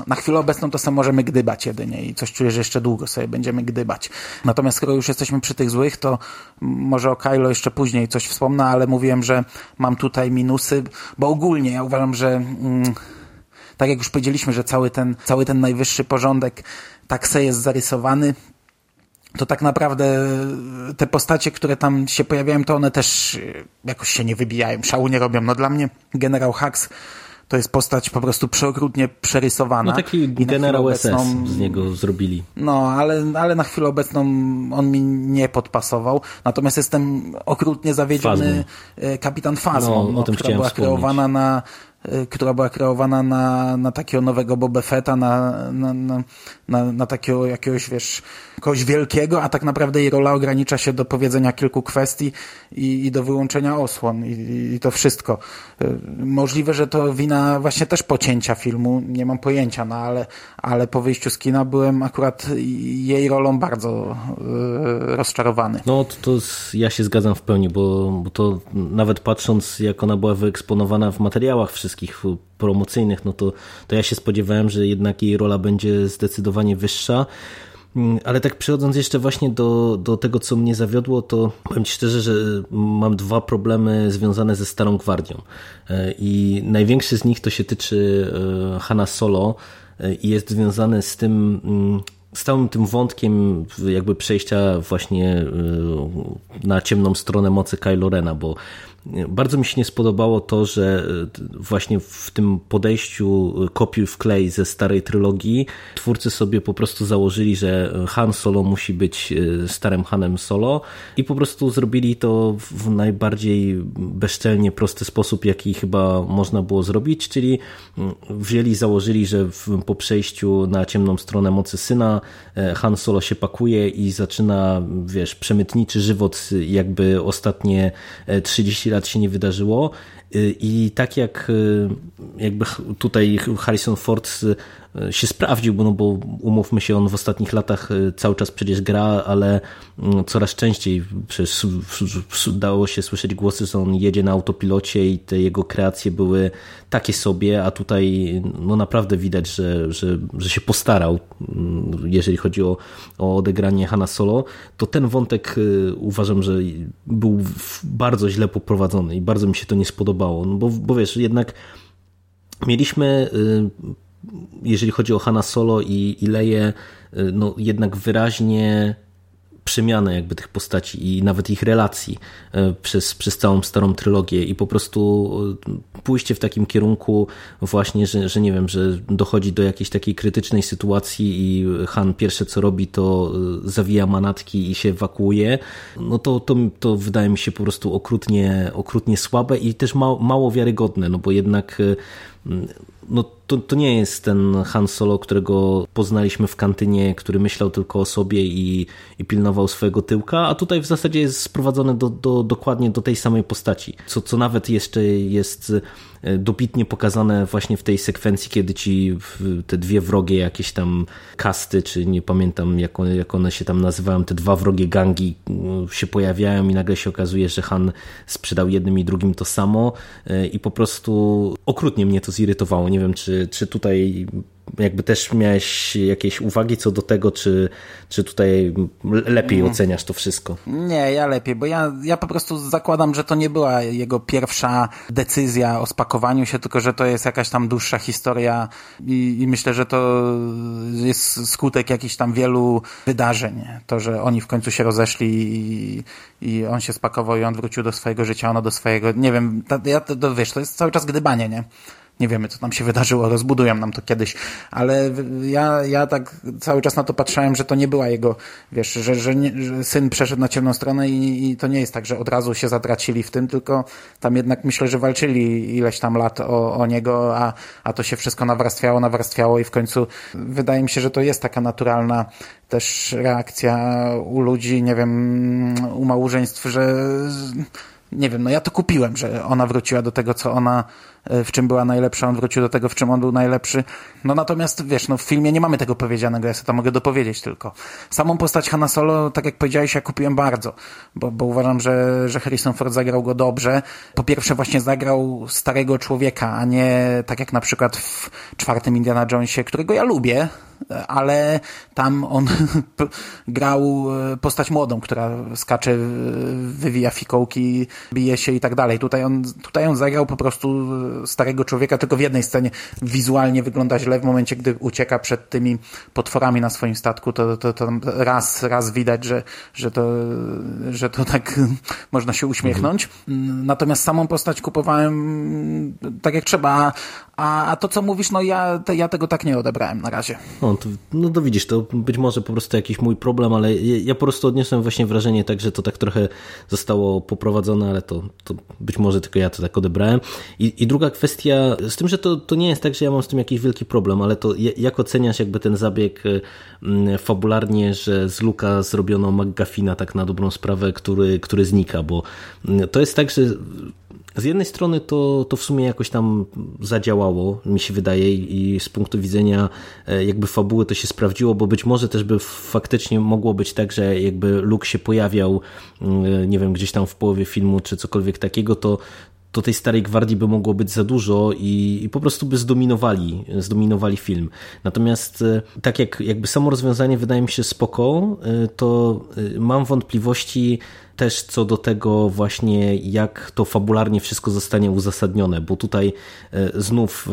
na chwilę obecną to sobie możemy gdybać jedynie i coś czuję, że jeszcze długo sobie będziemy gdybać. Natomiast skoro już jesteśmy przy tych złych, to może o Kylo jeszcze później coś wspomnę, ale mówiłem, że mam tutaj minusy, bo ogólnie ja uważam, że mm, tak jak już powiedzieliśmy, że cały ten, cały ten najwyższy porządek tak se jest zarysowany, to tak naprawdę te postacie, które tam się pojawiają, to one też jakoś się nie wybijają, szału nie robią. No dla mnie generał Hux to jest postać po prostu przeokrutnie przerysowana. No taki generał obecną, SS z niego zrobili. No, ale, ale na chwilę obecną on mi nie podpasował. Natomiast jestem okrutnie zawiedziony. E, kapitan Fazmą, no, która była kreowana na Y, która była kreowana na, na takiego nowego Boba Fetta, na, na, na, na takiego jakiegoś, wiesz, kogoś wielkiego, a tak naprawdę jej rola ogranicza się do powiedzenia kilku kwestii i, i do wyłączenia osłon i, i to wszystko. Y, możliwe, że to wina właśnie też pocięcia filmu, nie mam pojęcia, no ale, ale po wyjściu z kina byłem akurat jej rolą bardzo yy, rozczarowany. No to, to ja się zgadzam w pełni, bo, bo to nawet patrząc jak ona była wyeksponowana w materiałach wszystkich, promocyjnych, no to, to ja się spodziewałem, że jednak jej rola będzie zdecydowanie wyższa. Mm, ale tak przychodząc jeszcze właśnie do, do tego, co mnie zawiodło, to powiem Ci szczerze, że mam dwa problemy związane ze Starą Gwardią. E, I największy z nich to się tyczy e, Hanna Solo e, i jest związany z tym, mm, z całym tym wątkiem jakby przejścia właśnie na ciemną stronę mocy Kylo Rena, bo bardzo mi się nie spodobało to, że e, właśnie w tym podejściu e, kopiuj w klej ze starej trylogii twórcy sobie po prostu założyli, że Han Solo musi być e, starym Hanem Solo i po prostu zrobili to w najbardziej bezczelnie prosty sposób, jaki chyba można było zrobić, czyli wzięli, założyli, że po przejściu na ciemną stronę mocy syna Han Solo się pakuje i zaczyna, wiesz, przemytniczy żywot jakby ostatnie 30 lat się nie wydarzyło i tak jak y, jakby tutaj Harrison Ford y, się sprawdził, bo, no bo umówmy się, on w ostatnich latach cały czas przecież gra, ale mm, coraz częściej przecież dało się słyszeć głosy, że on jedzie na autopilocie i te jego kreacje były takie sobie, a tutaj no naprawdę widać, że, że, że się postarał, mm, jeżeli chodzi o, o odegranie Hanna Solo, to ten wątek uważam, że był bardzo źle poprowadzony i bardzo mi się to nie spodobało, no bo, bo wiesz, jednak mieliśmy y, jeżeli chodzi o Hanna Solo i, i y, no jednak wyraźnie przemianę jakby tych postaci i nawet ich relacji przez, przez całą starą trylogię i po prostu pójście w takim kierunku właśnie, że, że nie wiem, że dochodzi do jakiejś takiej krytycznej sytuacji i Han pierwsze co robi to zawija manatki i się ewakuuje, no to, to, to wydaje mi się po prostu okrutnie, okrutnie słabe i też mało, mało wiarygodne, no bo jednak no to, to nie jest ten Han Solo, którego poznaliśmy w kantynie, który myślał tylko o sobie i, i pilnował swojego tyłka, a tutaj w zasadzie jest sprowadzony do, do, dokładnie do tej samej postaci, co, co nawet jeszcze jest dobitnie pokazane właśnie w tej sekwencji, kiedy ci te dwie wrogie jakieś tam kasty, czy nie pamiętam jak one, jak one się tam nazywają, te dwa wrogie gangi mm, się pojawiają i nagle się okazuje, że Han sprzedał jednym i drugim to samo e, i po prostu okrutnie mnie to zirytowało. Nie wiem, czy, czy tutaj jakby też miałeś jakieś uwagi co do tego, czy, czy tutaj lepiej mm. oceniasz to wszystko? Nie, ja lepiej, bo ja, ja po prostu zakładam, że to nie była jego pierwsza decyzja o spakowaniu się, tylko że to jest jakaś tam dłuższa historia i, i myślę, że to jest skutek jakichś tam wielu wydarzeń. To, że oni w końcu się rozeszli i, i on się spakował i on wrócił do swojego życia, ona do swojego, nie wiem, to, ja to, to wiesz, to jest cały czas gdybanie, nie? Nie wiemy, co tam się wydarzyło, rozbudują nam to kiedyś, ale ja, ja tak cały czas na to patrzyłem, że to nie była jego, wiesz, że, że, nie, że syn przeszedł na ciemną stronę i, i, to nie jest tak, że od razu się zatracili w tym, tylko tam jednak myślę, że walczyli ileś tam lat o, o niego, a, a to się wszystko nawarstwiało, nawarstwiało i w końcu wydaje mi się, że to jest taka naturalna też reakcja u ludzi, nie wiem, u małżeństw, że nie wiem, no ja to kupiłem, że ona wróciła do tego, co ona, e, w czym była najlepsza, on wrócił do tego, w czym on był najlepszy. No natomiast, wiesz, no w filmie nie mamy tego powiedzianego, ja sobie to mogę dopowiedzieć tylko. Samą postać Hanna Solo, tak jak powiedziałeś, ja kupiłem bardzo, bo, bo uważam, że, że Harrison Ford zagrał go dobrze. Po pierwsze właśnie zagrał starego człowieka, a nie tak jak na przykład w czwartym Indiana Jonesie, którego ja lubię, ale tam on grał e, postać młodą, która skacze, wywija fikołki, bije się i tak dalej. Tutaj on, tutaj on zagrał po prostu e, starego człowieka, tylko w jednej scenie wizualnie wygląda źle w momencie, gdy ucieka przed tymi potworami na swoim statku, to, to, to raz, raz widać, że, że, to, że to tak można się uśmiechnąć. Natomiast samą postać kupowałem tak jak trzeba, a, a to co mówisz, no ja, te, ja tego tak nie odebrałem na razie. No to, no to widzisz, to być może po prostu jakiś mój problem, ale ja, ja po prostu odniosłem właśnie wrażenie tak, że to tak trochę zostało poprowadzone, ale to, to być może tylko ja to tak odebrałem. I, i druga kwestia, z tym, że to, to nie jest tak, że ja mam z tym jakiś wielki problem, ale to jak oceniasz jakby ten zabieg mm, fabularnie, że z Luka zrobiono McGuffina tak na dobrą sprawę, który, który znika, bo mm, to jest tak, że z jednej strony to, to w sumie jakoś tam zadziałało, mi się wydaje, i z punktu widzenia e, jakby fabuły to się sprawdziło, bo być może też by faktycznie mogło być tak, że jakby Luke się pojawiał, mm, nie wiem, gdzieś tam w połowie filmu czy cokolwiek takiego, to, to tej starej gwardii by mogło być za dużo i, i, po prostu by zdominowali, zdominowali film. Natomiast e, tak jak jakby samo rozwiązanie wydaje mi się spoko, e, to mam wątpliwości też co do tego właśnie, jak to fabularnie wszystko zostanie uzasadnione, bo tutaj e, znów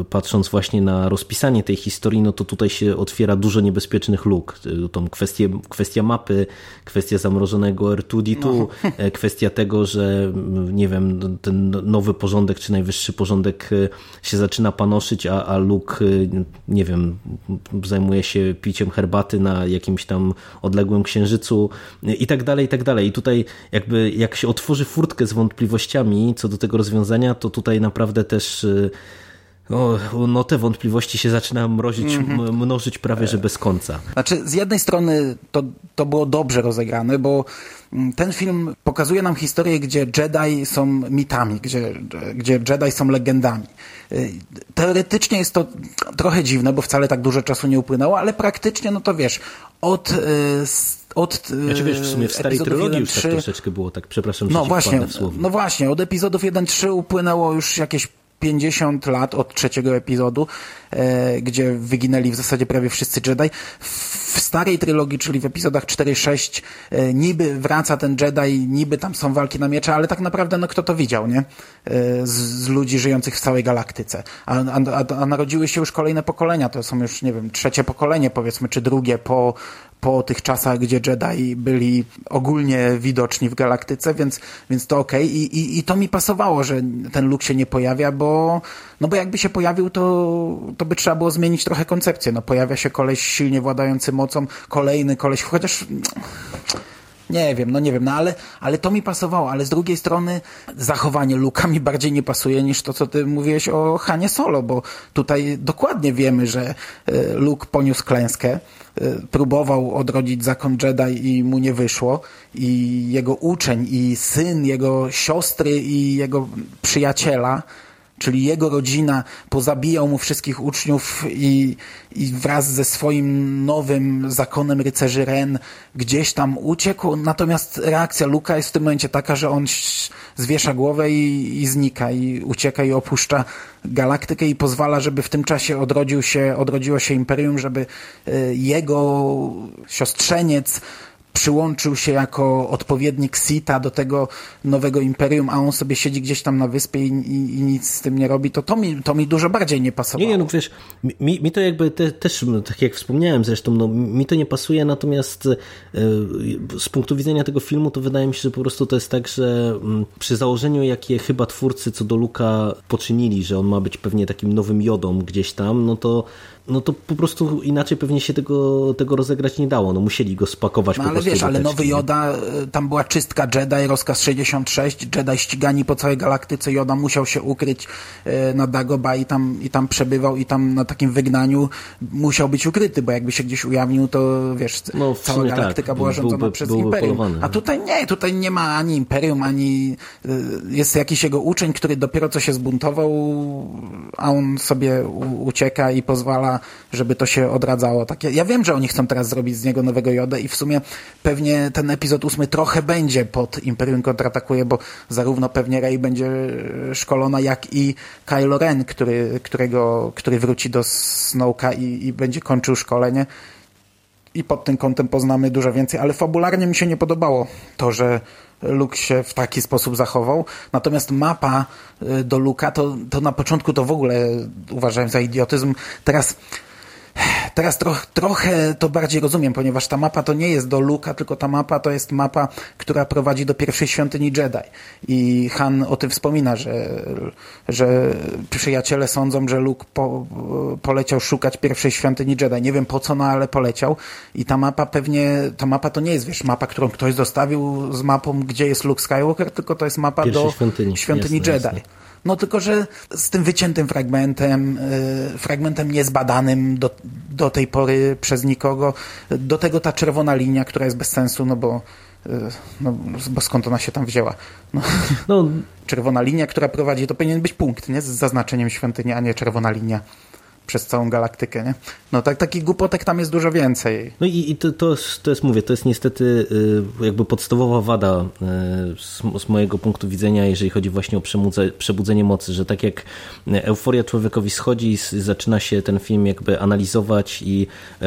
e, patrząc właśnie na rozpisanie tej historii, no to tutaj się otwiera dużo niebezpiecznych luk. E, tą kwestię, kwestia mapy, kwestia zamrożonego R2D2, no. kwestia tego, że nie wiem, ten nowy porządek, czy najwyższy porządek się zaczyna panoszyć, a, a Luke, nie wiem, zajmuje się piciem herbaty na jakimś tam odległym księżycu i tak dalej, i tak dalej. I tutaj jakby jak się otworzy furtkę z wątpliwościami co do tego rozwiązania, to tutaj naprawdę też y, o, no te wątpliwości się zaczynają mrozić, mm -hmm. mnożyć prawie że bez końca. Znaczy, z jednej strony to, to było dobrze rozegrane, bo mm, ten film pokazuje nam historię, gdzie Jedi są mitami, gdzie, gdzie Jedi są legendami. Y, teoretycznie jest to trochę dziwne, bo wcale tak dużo czasu nie upłynęło, ale praktycznie, no to wiesz, od od znaczy, wiesz, w sumie w starej trylogii już tak troszeczkę było tak, przepraszam, no właśnie, No właśnie, od epizodów 1-3 upłynęło już jakieś 50 lat od trzeciego epizodu, e, gdzie wyginęli w zasadzie prawie wszyscy Jedi. W starej trylogii, czyli w epizodach 4-6, e, niby wraca ten Jedi, niby tam są walki na miecze, ale tak naprawdę, no kto to widział, nie? E, z, z ludzi żyjących w całej galaktyce. A, a, a, narodziły się już kolejne pokolenia, to są już, nie wiem, trzecie pokolenie, powiedzmy, czy drugie po, po tych czasach, gdzie Jedi byli ogólnie widoczni w galaktyce, więc, więc to okej. Okay. I, i, I to mi pasowało, że ten Luke się nie pojawia, bo, no bo jakby się pojawił, to, to by trzeba było zmienić trochę koncepcję. No pojawia się koleś silnie władający mocą, kolejny koleś, chociaż nie wiem, no nie wiem, no ale, ale to mi pasowało, ale z drugiej strony zachowanie Luka mi bardziej nie pasuje niż to, co ty mówiłeś o Hanie Solo, bo tutaj dokładnie wiemy, że e, Luke poniósł klęskę, próbował odrodzić zakon Jedi i mu nie wyszło. I jego uczeń i syn jego siostry i jego przyjaciela czyli jego rodzina pozabijał mu wszystkich uczniów i, i wraz ze swoim nowym zakonem rycerzy Ren gdzieś tam uciekł, natomiast reakcja Luka jest w tym momencie taka, że on zwiesza głowę i, i znika i ucieka i opuszcza galaktykę i pozwala, żeby w tym czasie odrodził się, odrodziło się Imperium, żeby y, jego siostrzeniec przyłączył się jako odpowiednik Sita do tego nowego imperium, a on sobie siedzi gdzieś tam na wyspie i, i, i nic z tym nie robi, to to mi, to mi dużo bardziej nie pasowało. Nie, nie, no wiesz, mi, mi to jakby te, też, no, tak jak wspomniałem zresztą, no, mi to nie pasuje, natomiast y, z punktu widzenia tego filmu to wydaje mi się, że po prostu to jest tak, że y, przy założeniu, jakie chyba twórcy co do Luka poczynili, że on ma być pewnie takim nowym jodą gdzieś tam, no to no to po prostu inaczej pewnie się tego, tego rozegrać nie dało. No musieli go spakować no, po ale wiesz, ale nowy Joda, e, tam była czystka Jedi, rozkaz 66, Jedi ścigani po całej galaktyce, Joda musiał się ukryć e, na Dagoba i tam, i tam przebywał i tam na takim wygnaniu musiał być ukryty, bo jakby się gdzieś ujawnił, to wiesz, no, cała galaktyka tak. była rządzona byłby, przez byłby Imperium. Polowany, A tutaj nie, tutaj nie ma ani Imperium, ani e, jest jakiś jego uczeń, który dopiero co się zbuntował, a on sobie ucieka i pozwala żeby to się odradzało. Takie, ja wiem, że oni chcą teraz zrobić z niego nowego Jodę i w sumie pewnie ten epizod ósmy trochę będzie pod Imperium kontratakuje, bo zarówno pewnie Rey będzie szkolona, jak i Kylo Ren, który, którego, który wróci do Snowka i, i będzie kończył szkolenie i pod tym kątem poznamy dużo więcej, ale fabularnie mi się nie podobało to, że Luke się w taki sposób zachował. Natomiast mapa y, do Luka, to, to na początku to w ogóle uważałem za idiotyzm. Teraz Teraz troch, trochę to bardziej rozumiem, ponieważ ta mapa to nie jest do Luka, tylko ta mapa to jest mapa, która prowadzi do pierwszej świątyni Jedi. I Han o tym wspomina, że, że przyjaciele sądzą, że Luke po, poleciał szukać pierwszej świątyni Jedi. Nie wiem po co, no ale poleciał. I ta mapa pewnie, ta mapa to nie jest, wiesz, mapa, którą ktoś zostawił z mapą, gdzie jest Luke Skywalker, tylko to jest mapa do świątyni, świątyni jasne, Jedi. Jasne. No tylko, że z tym wyciętym fragmentem, y, fragmentem niezbadanym do, do tej pory przez nikogo, do tego ta czerwona linia, która jest bez sensu, no bo, y, no, bo skąd ona się tam wzięła? No, no. Czerwona linia, która prowadzi, to powinien być punkt, nie? Z zaznaczeniem świątyni, a nie czerwona linia przez całą galaktykę, nie? No tak, takich głupotek tam jest dużo więcej. No i, i to, to, jest, to jest, mówię, to jest niestety y, jakby podstawowa wada y, z, z, mojego punktu widzenia, jeżeli chodzi właśnie o przebudzenie mocy, że tak jak euforia człowiekowi schodzi, zaczyna się ten film jakby analizować i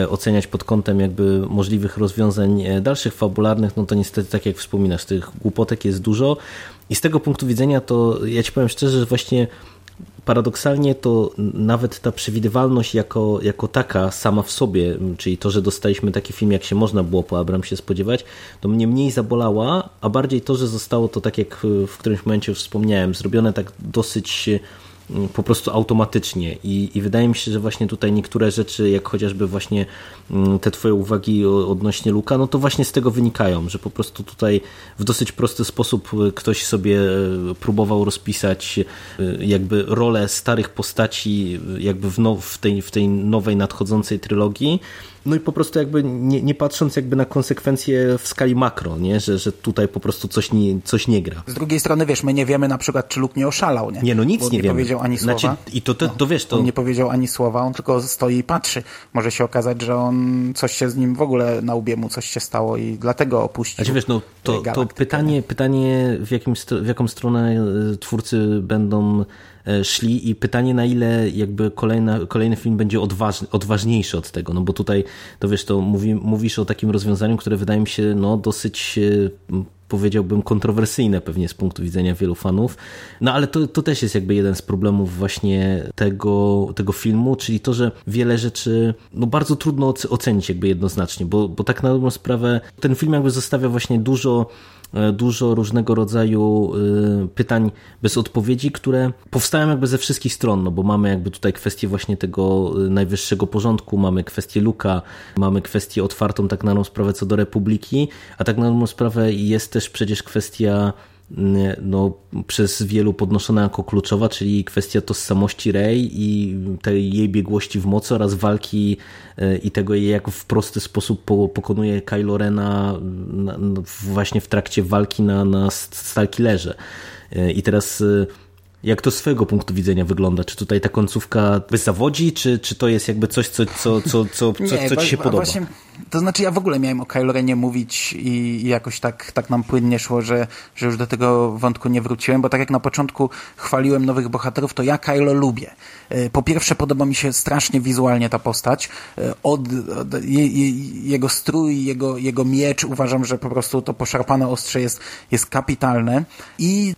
oceniać pod kątem jakby możliwych rozwiązań dalszych fabularnych, no to niestety tak jak wspominasz, tych głupotek jest dużo i z tego punktu widzenia to ja ci powiem szczerze, że właśnie paradoksalnie to nawet ta przewidywalność jako, jako taka sama w sobie, czyli to, że dostaliśmy taki film, jak się można było po Abramsie spodziewać, to mnie mniej zabolała, a bardziej to, że zostało to tak jak w którymś momencie już wspomniałem, zrobione tak dosyć po prostu automatycznie. I, i wydaje mi się, że właśnie tutaj niektóre rzeczy, jak chociażby właśnie mm, te twoje uwagi odnośnie Luka, no to właśnie z tego wynikają, że po prostu tutaj w dosyć prosty sposób ktoś sobie e, próbował rozpisać e, jakby rolę starych postaci jakby w, now, w, tej, w tej nowej nadchodzącej trylogii no i po prostu jakby nie, nie, patrząc jakby na konsekwencje w skali makro, nie? Że, że tutaj po prostu coś nie, coś nie gra. Z drugiej strony, wiesz, my nie wiemy na przykład, czy Luke nie oszalał, nie? Nie, no nic Bo nie, nie wiemy. powiedział ani słowa. Znaczy, I to, to, to wiesz, to... On nie powiedział ani słowa, on tylko stoi i patrzy. Może się okazać, że on coś się z nim w ogóle na łbie mu coś się stało i dlatego opuścił. Znaczy wiesz, no to, to pytanie, pytanie w, jakim, w jaką stronę e, twórcy będą E, szli i pytanie na ile jakby kolejna, kolejny film będzie odważny, odważniejszy od tego, no bo tutaj to wiesz, to mówi, mówisz o takim rozwiązaniu, które wydaje mi się no dosyć e, powiedziałbym kontrowersyjne pewnie z punktu widzenia wielu fanów. No ale to, to też jest jakby jeden z problemów właśnie tego, tego filmu, czyli to, że wiele rzeczy no bardzo trudno ocenić jakby jednoznacznie, bo, bo tak na dobrą sprawę ten film jakby zostawia właśnie dużo E, dużo różnego rodzaju e, pytań bez odpowiedzi, które powstają jakby ze wszystkich stron, no bo mamy jakby tutaj kwestię właśnie tego e, najwyższego porządku, mamy kwestię Luka, mamy kwestię otwartą tak na sprawę co do Republiki, a tak na sprawę jest też przecież kwestia no, przez wielu podnoszona jako kluczowa, czyli kwestia tożsamości Rey i tej jej biegłości w mocy oraz walki e, i tego, jak w prosty sposób pokonuje Kylo Rena właśnie w trakcie walki na, na Starkillerze. E, I teraz e, jak to z swojego punktu widzenia wygląda? Czy tutaj ta końcówka zawodzi, czy, czy to jest jakby coś, co, co, co, co, co, Nie, co ci się podoba? Właśnie, to znaczy ja w ogóle miałem o Kylo Renie mówić i, jakoś tak, tak nam płynnie szło, że, że już do tego wątku nie wróciłem, bo tak jak na początku chwaliłem nowych bohaterów, to ja Kylo lubię. E, po pierwsze podoba mi się strasznie wizualnie ta postać. E, od, od je, je, jego strój, jego, jego miecz, uważam, że po prostu to poszarpane ostrze jest, jest kapitalne. I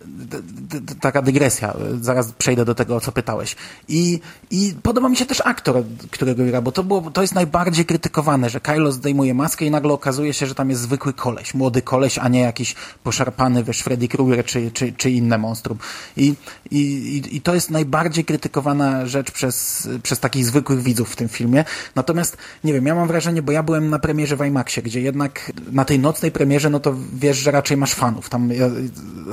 taka dygresja, zaraz przejdę do tego, o co pytałeś. I, i podoba mi się też aktor, którego gra, bo to, było, to jest najbardziej krytykowane, że Kylo zdejmuje maskę i nagle okazuje się, że tam jest zwykły koleś, młody koleś, a nie jakiś poszarpany, wiesz, Freddy Krueger czy, czy, czy inne monstrum. I, i, I to jest najbardziej krytykowana rzecz przez, przez takich zwykłych widzów w tym filmie. Natomiast, nie wiem, ja mam wrażenie, bo ja byłem na premierze w IMAXie, gdzie jednak na tej nocnej premierze, no to wiesz, że raczej masz fanów. Tam ja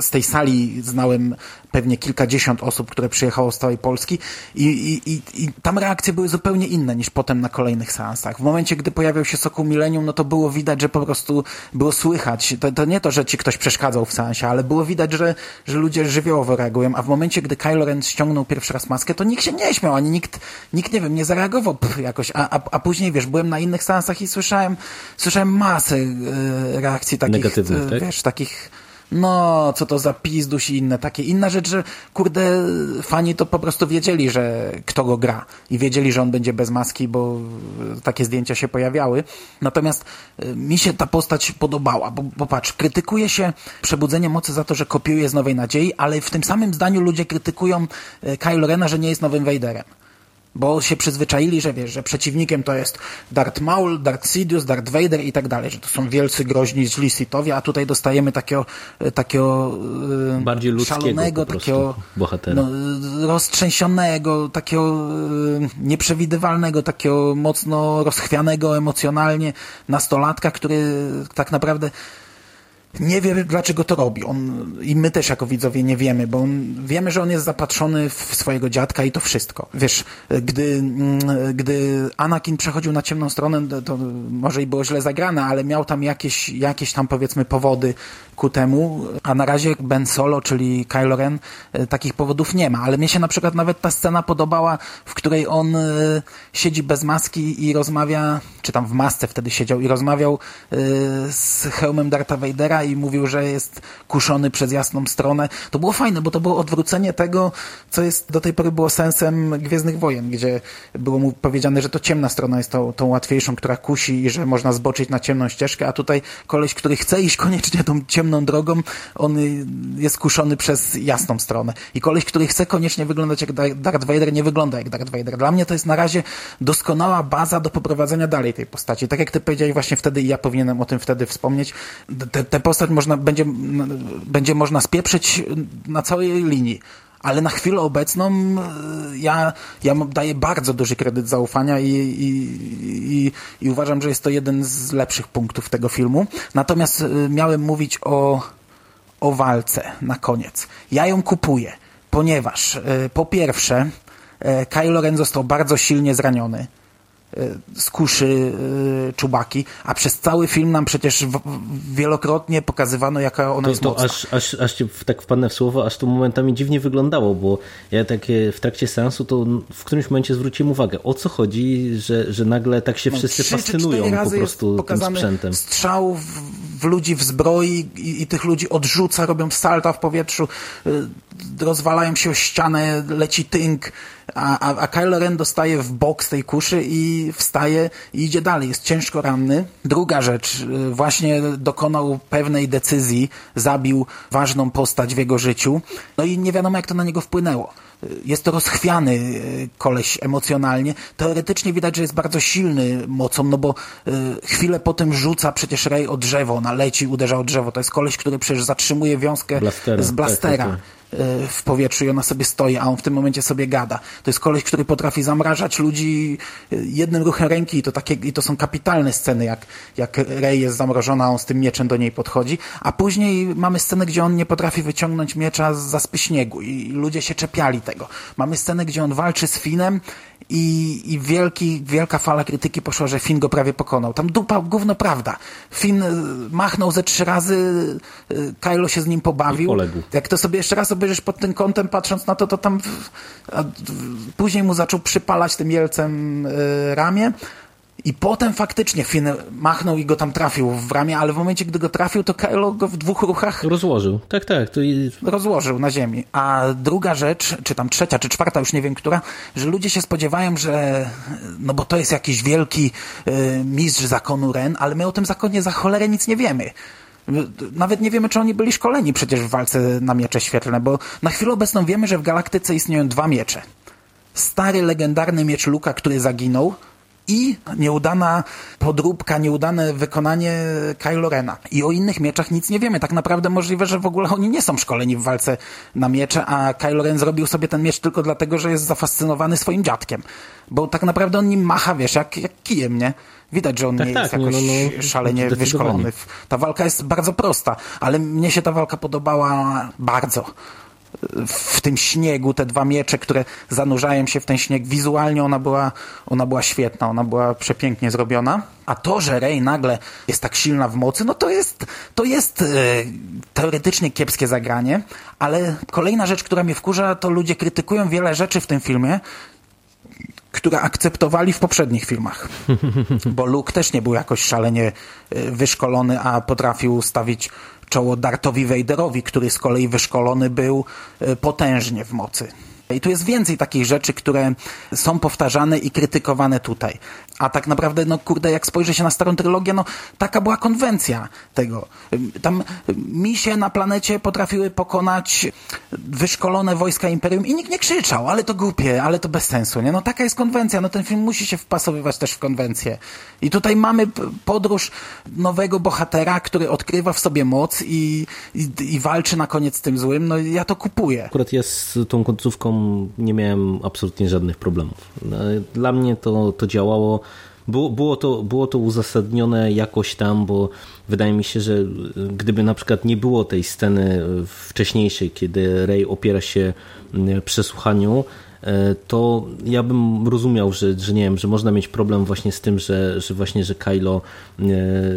z tej sali znałem pewnie kilkadziesiąt osób, które przyjechało z całej Polski i, i, i, i tam reakcje były zupełnie inne niż potem na kolejnych seansach. W momencie, gdy pojawiał się Soku Millennium, no to było widać, że po prostu było słychać. To, to nie to, że ci ktoś przeszkadzał w seansie, ale było widać, że, że ludzie żywiołowo reagują, a w momencie, gdy Kylo Ren ściągnął pierwszy raz maskę, to nikt się nie śmiał, ani nikt, nikt nie wiem, nie zareagował pff, jakoś, a, a, a później, wiesz, byłem na innych seansach i słyszałem, słyszałem masę e, reakcji takich, Negatywnych, e, tak? wiesz, takich no, co to za pizduś i inne takie. Inna rzecz, że kurde, fani to po prostu wiedzieli, że kto go gra i wiedzieli, że on będzie bez maski, bo takie zdjęcia się pojawiały. Natomiast y, mi się ta postać podobała, bo, bo patrz, krytykuje się Przebudzenie Mocy za to, że kopiuje z Nowej Nadziei, ale w tym samym zdaniu ludzie krytykują y, Kylo Rena, że nie jest nowym Vaderem bo się przyzwyczaili, że wiesz, że przeciwnikiem to jest Darth Maul, Darth Sidious, Darth Vader i tak dalej, że to są wielcy, groźni, źli Sithowie, a tutaj dostajemy takiego, e, takiego e, Bardziej szalonego, takiego bohatera. No, roztrzęsionego, takiego e, nieprzewidywalnego, takiego mocno rozchwianego emocjonalnie nastolatka, który tak naprawdę nie wie, dlaczego to robi. On, I my też jako widzowie nie wiemy, bo on, wiemy, że on jest zapatrzony w swojego dziadka i to wszystko. Wiesz, gdy, mm, gdy Anakin przechodził na ciemną stronę, to może i było źle zagrane, ale miał tam jakieś, jakieś tam powiedzmy powody ku temu, a na razie Ben Solo, czyli Kylo Ren, e, takich powodów nie ma. Ale mnie się na przykład nawet ta scena podobała, w której on e, siedzi bez maski i rozmawia, czy tam w masce wtedy siedział i rozmawiał e, z hełmem Darta Vadera i mówił, że jest kuszony przez jasną stronę. To było fajne, bo to było odwrócenie tego, co jest do tej pory było sensem Gwiezdnych Wojen, gdzie było mu powiedziane, że to ciemna strona jest tą, tą łatwiejszą, która kusi i że można zboczyć na ciemną ścieżkę, a tutaj koleś, który chce iść koniecznie tą ciemną drogą, on jest kuszony przez jasną stronę. I koleś, który chce koniecznie wyglądać jak Darth Vader, nie wygląda jak Darth Vader. Dla mnie to jest na razie doskonała baza do poprowadzenia dalej tej postaci. Tak jak ty powiedziałeś właśnie wtedy i ja powinienem o tym wtedy wspomnieć, tę postać można, będzie, będzie można spieprzyć na całej linii ale na chwilę obecną e, ja, ja daję bardzo duży kredyt zaufania i, i, i, i, uważam, że jest to jeden z lepszych punktów tego filmu. Natomiast e, miałem mówić o, o walce na koniec. Ja ją kupuję, ponieważ e, po pierwsze Kylo Ren został bardzo silnie zraniony z kuszy Czubaki, a przez cały film nam przecież wielokrotnie pokazywano, jaka ona to, jest to mocna. Aż, aż, aż tak wpadnę w słowo, aż to momentami dziwnie wyglądało, bo ja takie w trakcie seansu to w którymś momencie zwróciłem uwagę, o co chodzi, że, że nagle tak się no, wszyscy fascynują po prostu tym sprzętem. strzał w, w ludzi w zbroi i, i, tych ludzi odrzuca, robią salta w powietrzu, y, rozwalają się o ścianę, leci tynk, a, a, a Kylo Ren dostaje w bok z tej kuszy i wstaje i idzie dalej, jest ciężko ranny. Druga rzecz, y, właśnie dokonał pewnej decyzji, zabił ważną postać w jego życiu, no i nie wiadomo jak to na niego wpłynęło jest to rozchwiany y, koleś emocjonalnie. Teoretycznie widać, że jest bardzo silny mocą, no bo y, chwilę potem rzuca przecież Rey o drzewo, naleci, uderza o drzewo. To jest koleś, który przecież zatrzymuje wiązkę Blastera. z blastera. Tak, tak, tak w powietrzu i ona sobie stoi, a on w tym momencie sobie gada. To jest koleś, który potrafi zamrażać ludzi jednym ruchem ręki i to, takie, i to są kapitalne sceny, jak, jak Rey jest zamrożona, on z tym mieczem do niej podchodzi, a później mamy scenę, gdzie on nie potrafi wyciągnąć miecza z zaspy śniegu i ludzie się czepiali tego. Mamy scenę, gdzie on walczy z Finem i, i wielki, wielka fala krytyki poszła, że Finn go prawie pokonał. Tam dupa, gówno prawda. Finn e, machnął ze trzy razy, Kylo się z nim pobawił. Jak to sobie jeszcze raz obejrzysz pod tym kątem, patrząc na to, to tam później mu zaczął przypalać tym jelcem y, ramię, i potem faktycznie Finn machnął i go tam trafił w ramię, ale w momencie, gdy go trafił, to Kylo go w dwóch ruchach... Rozłożył, tak, tak. To... Rozłożył na ziemi. A druga rzecz, czy tam trzecia, czy czwarta, już nie wiem która, że ludzie się spodziewają, że no bo to jest jakiś wielki y, mistrz zakonu Ren, ale my o tym zakonie za cholerę nic nie wiemy. Nawet nie wiemy, czy oni byli szkoleni przecież w walce na miecze świetlne, bo na chwilę obecną wiemy, że w galaktyce istnieją dwa miecze. Stary, legendarny miecz Luka, który zaginął, i nieudana podróbka, nieudane wykonanie Kylo Rena. I o innych mieczach nic nie wiemy. Tak naprawdę możliwe, że w ogóle oni nie są szkoleni w walce na miecze, a Kylo Ren zrobił sobie ten miecz tylko dlatego, że jest zafascynowany swoim dziadkiem. Bo tak naprawdę on nim macha, wiesz, jak, jak kijem, nie? Widać, że on tak, nie tak, jest jakoś no, no, szalenie wyszkolony. Ta walka jest bardzo prosta, ale mnie się ta walka podobała bardzo w tym śniegu, te dwa miecze, które zanurzają się w ten śnieg. Wizualnie ona była, ona była świetna, ona była przepięknie zrobiona. A to, że Rey nagle jest tak silna w mocy, no to jest, to jest e, teoretycznie kiepskie zagranie, ale kolejna rzecz, która mnie wkurza, to ludzie krytykują wiele rzeczy w tym filmie, które akceptowali w poprzednich filmach. Bo Luke też nie był jakoś szalenie e, wyszkolony, a potrafił stawić czoło Dartowi Vaderowi, który z kolei wyszkolony był e, potężnie w mocy. I tu jest więcej takich rzeczy, które są powtarzane i krytykowane tutaj. A tak naprawdę, no kurde, jak spojrzy się na starą trylogię, no taka była konwencja tego. Tam misie na planecie potrafiły pokonać wyszkolone wojska Imperium i nikt nie krzyczał, ale to głupie, ale to bez sensu, nie? No taka jest konwencja, no ten film musi się wpasowywać też w konwencję. I tutaj mamy podróż nowego bohatera, który odkrywa w sobie moc i, i, i walczy na koniec z tym złym, no ja to kupuję. Akurat ja z tą końcówką nie miałem absolutnie żadnych problemów. Dla mnie to, to działało było, było, to, było to uzasadnione jakoś tam, bo wydaje mi się, że gdyby na przykład nie było tej sceny wcześniejszej, kiedy Ray opiera się przesłuchaniu, E, to ja bym rozumiał, że, że nie wiem, że można mieć problem właśnie z tym, że, że właśnie, że Kylo e,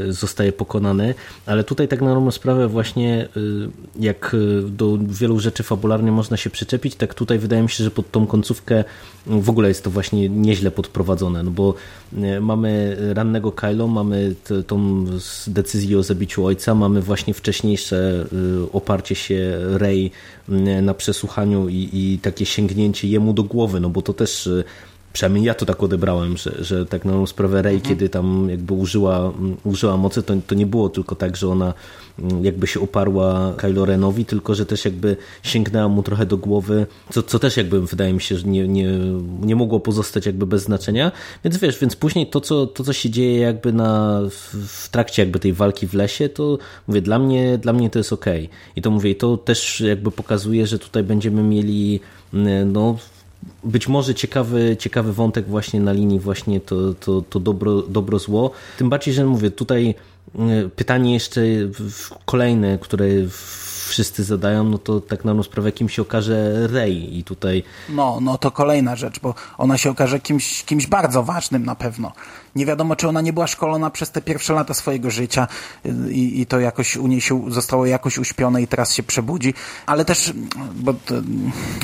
zostaje pokonany, ale tutaj tak na dobrą sprawę właśnie e, jak do wielu rzeczy fabularnie można się przyczepić, tak tutaj wydaje mi się, że pod tą końcówkę w ogóle jest to właśnie nieźle podprowadzone, no bo mamy rannego Kylo, mamy tą decyzję o zabiciu ojca, mamy właśnie wcześniejsze oparcie się Rey na przesłuchaniu i, i takie sięgnięcie jemu do głowy, no bo to też y, przynajmniej ja to tak odebrałem, że, że tak na sprawę Rey, mhm. kiedy tam jakby użyła, mm, użyła mocy, to, to nie było tylko tak, że ona mm, jakby się oparła Kylo Renowi, tylko że też jakby sięgnęła mu trochę do głowy, co, co też jakby wydaje mi się, że nie, nie, nie mogło pozostać jakby bez znaczenia. Więc wiesz, więc później to, co, to, co się dzieje jakby na, w trakcie jakby tej walki w lesie, to mówię, dla mnie, dla mnie to jest ok. I to mówię, to też jakby pokazuje, że tutaj będziemy mieli mm, no być może ciekawy, ciekawy wątek właśnie na linii właśnie to, to, to dobro, dobro zło. Tym bardziej, że mówię, tutaj e, pytanie jeszcze kolejne, które wszyscy zadają, no to tak na sprawę kim się okaże Rey i tutaj... No, no to kolejna rzecz, bo ona się okaże kimś, kimś bardzo ważnym na pewno. Nie wiadomo, czy ona nie była szkolona przez te pierwsze lata swojego życia i, i to jakoś u niej się zostało jakoś uśpione i teraz się przebudzi. Ale też, bo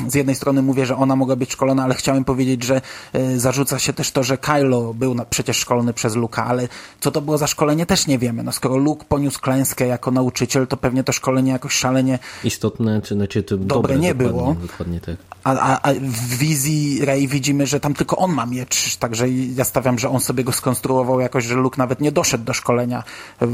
z jednej strony mówię, że ona mogła być szkolona, ale chciałem powiedzieć, że y, zarzuca się też to, że Kylo był na, przecież szkolony przez Luka, ale co to było za szkolenie też nie wiemy. No skoro Luke poniósł klęskę jako nauczyciel, to pewnie to szkolenie jakoś szalenie istotne, czy znaczy to dobre, dobre nie było. Dokładnie tak. A, a, a, w wizji Rey widzimy, że tam tylko on ma miecz, także ja stawiam, że on sobie go skonstruował jakoś, że Luke nawet nie doszedł do szkolenia w,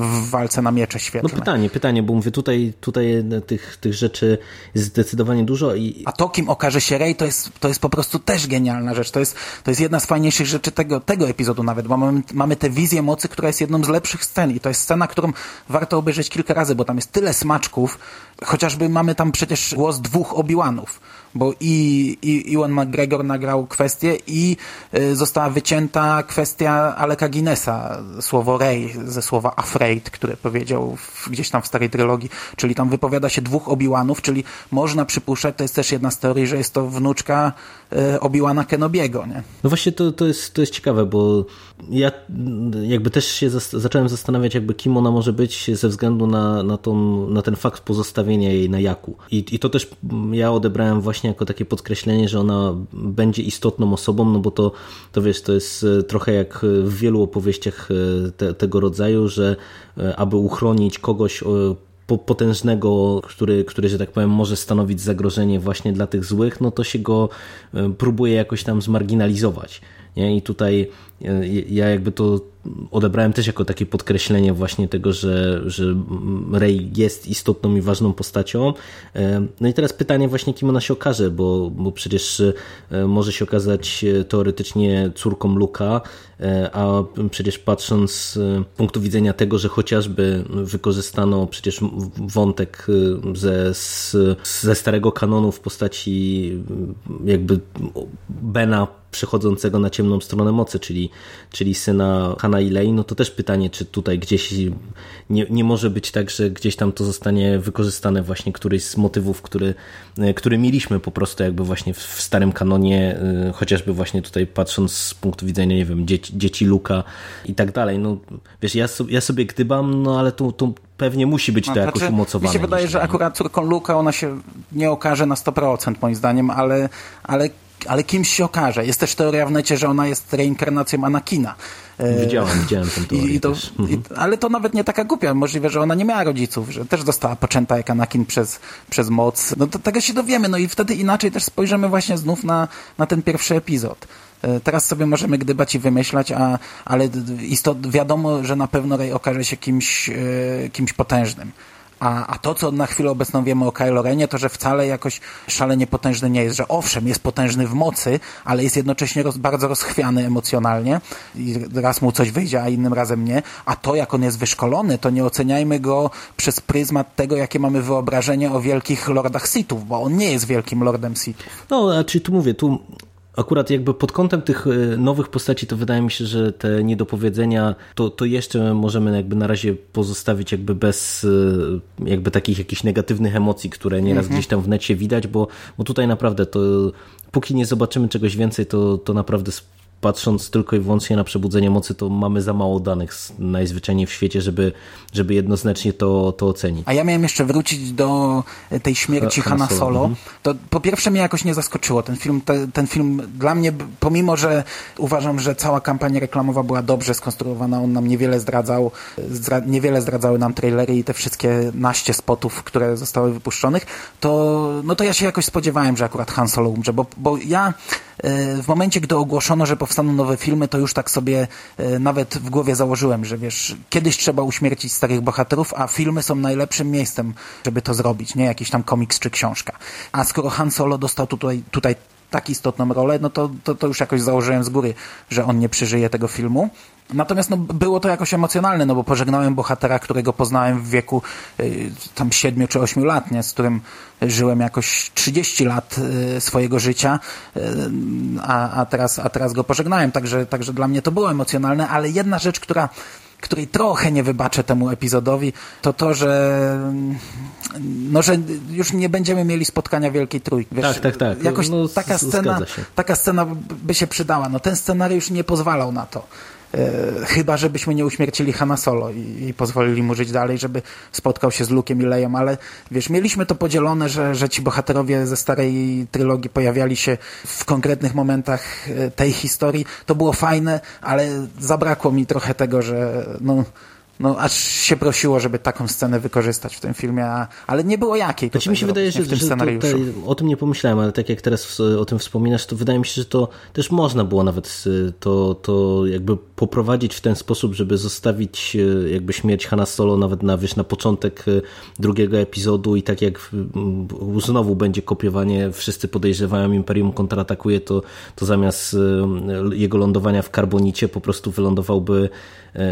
w walce na miecze świetlne. No pytanie, pytanie, bo mówię, tutaj, tutaj tych, tych rzeczy jest zdecydowanie dużo. I... A to, kim okaże się Rey, to jest, to jest po prostu też genialna rzecz. To jest, to jest jedna z fajniejszych rzeczy tego, tego epizodu nawet, bo mamy, mamy tę wizję mocy, która jest jedną z lepszych scen i to jest scena, którą warto obejrzeć kilka razy, bo tam jest tyle smaczków, chociażby mamy tam przecież głos dwóch Obi-Wanów bo i, i Ewan McGregor nagrał kwestię i y, została wycięta kwestia Aleka Guinnessa, słowo Rey ze słowa afraid, które powiedział w, gdzieś tam w starej trylogii, czyli tam wypowiada się dwóch Obi-Wanów, czyli można przypuszczać, to jest też jedna z teorii, że jest to wnuczka y, Obi-Wana Kenobiego, nie? No właśnie to, to, jest, to jest ciekawe, bo ja jakby też się zacząłem zastanawiać, jakby kim ona może być ze względu na, na, tą, na ten fakt pozostawienia jej na Jaku. I, I to też ja odebrałem właśnie jako takie podkreślenie, że ona będzie istotną osobą, no bo to, to wiesz, to jest e, trochę jak w wielu opowieściach e, te, tego rodzaju, że e, aby uchronić kogoś potężnego, który, który, że tak powiem, może stanowić zagrożenie właśnie dla tych złych, no to się go próbuje jakoś tam zmarginalizować. Nie? I tutaj ja jakby to odebrałem też jako takie podkreślenie właśnie tego, że, że Rey jest istotną i ważną postacią. E, no i teraz pytanie właśnie, kim ona się okaże, bo, bo przecież e, może się okazać e, teoretycznie córką Luka, a przecież patrząc z punktu widzenia tego, że chociażby wykorzystano przecież wątek ze, ze starego kanonu w postaci jakby Bena przechodzącego na ciemną stronę mocy, czyli, czyli syna Hanna i Lei, no to też pytanie, czy tutaj gdzieś nie, nie może być tak, że gdzieś tam to zostanie wykorzystane właśnie któryś z motywów, który, który mieliśmy po prostu jakby właśnie w, w starym kanonie, y, chociażby właśnie tutaj patrząc z punktu widzenia, nie wiem, dzieci, dzieci Luka i tak dalej. No wiesz, ja, so, ja sobie gdybam, no ale tu pewnie musi być to no, jakoś znaczy, umocowane. Mi się wydaje, że akurat córką Luka ona się nie okaże na 100% moim zdaniem, ale, ale ale kimś się okaże. Jest też teoria w necie, że ona jest reinkarnacją Anakina. E, widziałem, widziałem tę teorię I to, i, ale to nawet nie taka głupia. Możliwe, że ona nie miała rodziców, że też została poczęta jak Anakin przez, przez moc. No to tego się dowiemy. No i wtedy inaczej też spojrzymy właśnie znów na, na ten pierwszy epizod. E, teraz sobie możemy gdybać i wymyślać, a, ale istot, wiadomo, że na pewno Rey okaże się kimś, e, kimś potężnym. A, a to, co na chwilę obecną wiemy o Kylo Renie, to że wcale jakoś szalenie potężny nie jest, że owszem, jest potężny w mocy, ale jest jednocześnie roz, bardzo rozchwiany emocjonalnie i raz mu coś wyjdzie, a innym razem nie. A to, jak on jest wyszkolony, to nie oceniajmy go przez pryzmat tego, jakie mamy wyobrażenie o wielkich lordach Sithów, bo on nie jest wielkim lordem Sithów. No, a czy tu mówię, tu akurat jakby pod kątem tych e, nowych postaci, to wydaje mi się, że te niedopowiedzenia to, to jeszcze możemy jakby na razie pozostawić jakby bez e, jakby takich jakichś negatywnych emocji, które nieraz mhm. gdzieś tam w necie widać, bo, bo tutaj naprawdę to póki nie zobaczymy czegoś więcej, to, to naprawdę patrząc tylko i wyłącznie na przebudzenie mocy, to mamy za mało danych najzwyczajniej w świecie, żeby, żeby jednoznacznie to, to ocenić. A ja miałem jeszcze wrócić do tej śmierci Hanna Solo. Mhm. To po pierwsze mnie jakoś nie zaskoczyło. Ten film, te, ten film dla mnie, pomimo, że uważam, że cała kampania reklamowa była dobrze skonstruowana, on nam niewiele zdradzał, zdra, niewiele zdradzały nam trailery i te wszystkie naście spotów, które zostały wypuszczonych, to, no to ja się jakoś spodziewałem, że akurat Han Solo umrze, bo, bo ja e, w momencie, gdy ogłoszono, że powstaną nowe filmy, to już tak sobie e, nawet w głowie założyłem, że wiesz, kiedyś trzeba uśmiercić starych bohaterów, a filmy są najlepszym miejscem, żeby to zrobić, nie jakiś tam komiks czy książka. A skoro Han Solo dostał tutaj, tutaj tak istotną rolę, no to, to, to już jakoś założyłem z góry, że on nie przeżyje tego filmu. Natomiast no, było to jakoś emocjonalne, no bo pożegnałem bohatera, którego poznałem w wieku y, tam 7 czy 8 lat, nie? z którym żyłem jakoś 30 lat y, swojego życia, y, a, a, teraz, a teraz go pożegnałem, także, także dla mnie to było emocjonalne, ale jedna rzecz, która której trochę nie wybaczę temu epizodowi, to to, że no, że już nie będziemy mieli spotkania Wielkiej Trójki. Wiesz, tak, tak, tak. Jakoś no, taka, scena, taka scena by się przydała. No ten scenariusz nie pozwalał na to. E, chyba, żebyśmy nie uśmiercili Hanna Solo i, i, pozwolili mu żyć dalej, żeby spotkał się z Luke'em i Leją, ale wiesz, mieliśmy to podzielone, że, że ci bohaterowie ze starej trylogii pojawiali się w konkretnych momentach e, tej historii. To było fajne, ale zabrakło mi trochę tego, że no, no aż się prosiło, żeby taką scenę wykorzystać w tym filmie, a, ale nie było jakiej. Znaczy mi się wydaje, że, w tym że scenariuszu. Tutaj, o tym nie pomyślałem, ale tak jak teraz o tym wspominasz, to wydaje mi się, że to też można było nawet to, to jakby poprowadzić w ten sposób, żeby zostawić e, jakby śmierć Hanna Solo nawet na, wiesz, na początek e, drugiego epizodu i tak jak znowu będzie kopiowanie, wszyscy podejrzewają Imperium kontratakuje, to, to zamiast jego lądowania w Karbonicie po prostu wylądowałby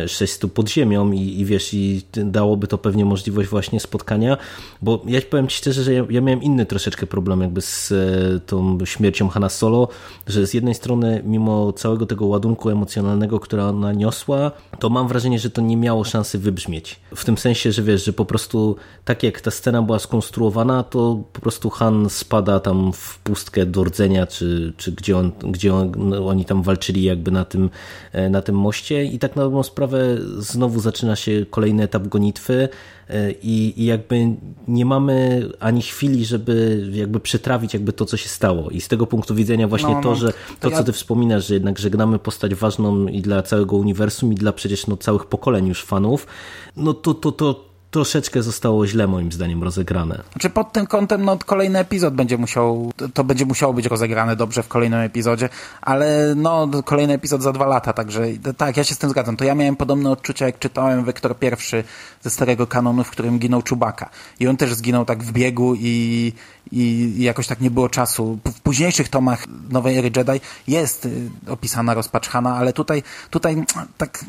600 pod ziemią i, i wiesz, i dałoby to pewnie możliwość właśnie spotkania, bo ja powiem Ci szczerze, że ja, ja miałem inny troszeczkę problem jakby z e, tą śmiercią Hanna Solo, że z jednej strony mimo całego tego ładunku emocjonalnego, która ona niosła, to mam wrażenie, że to nie miało szansy wybrzmieć. W tym sensie, że wiesz, że po prostu tak jak ta scena była skonstruowana, to po prostu Han spada tam w pustkę do rdzenia, czy, czy gdzie, on, gdzie on, no, oni tam walczyli jakby na tym, e, na tym moście i tak na dobrą sprawę znowu zaczyna się kolejny etap gonitwy e, i, i jakby nie mamy ani chwili, żeby jakby przetrawić jakby to, co się stało. I z tego punktu widzenia właśnie no, to, no, że to, co ty wspominasz, że jednak żegnamy postać ważną i dla całego uniwersum, i dla przecież no, całych pokoleń już fanów, no to, to, to troszeczkę zostało źle moim zdaniem rozegrane. Znaczy pod tym kątem no, kolejny epizod będzie musiał, to będzie musiało być rozegrane dobrze w kolejnym epizodzie, ale no kolejny epizod za dwa lata, także tak, ja się z tym zgadzam. To ja miałem podobne odczucia, jak czytałem Wektor pierwszy ze starego kanonu, w którym ginął Czubaka. I on też zginął tak w biegu i, i jakoś tak nie było czasu. W późniejszych tomach Nowej Ery Jedi jest y, opisana rozpacz Hana, ale tutaj, tutaj tak,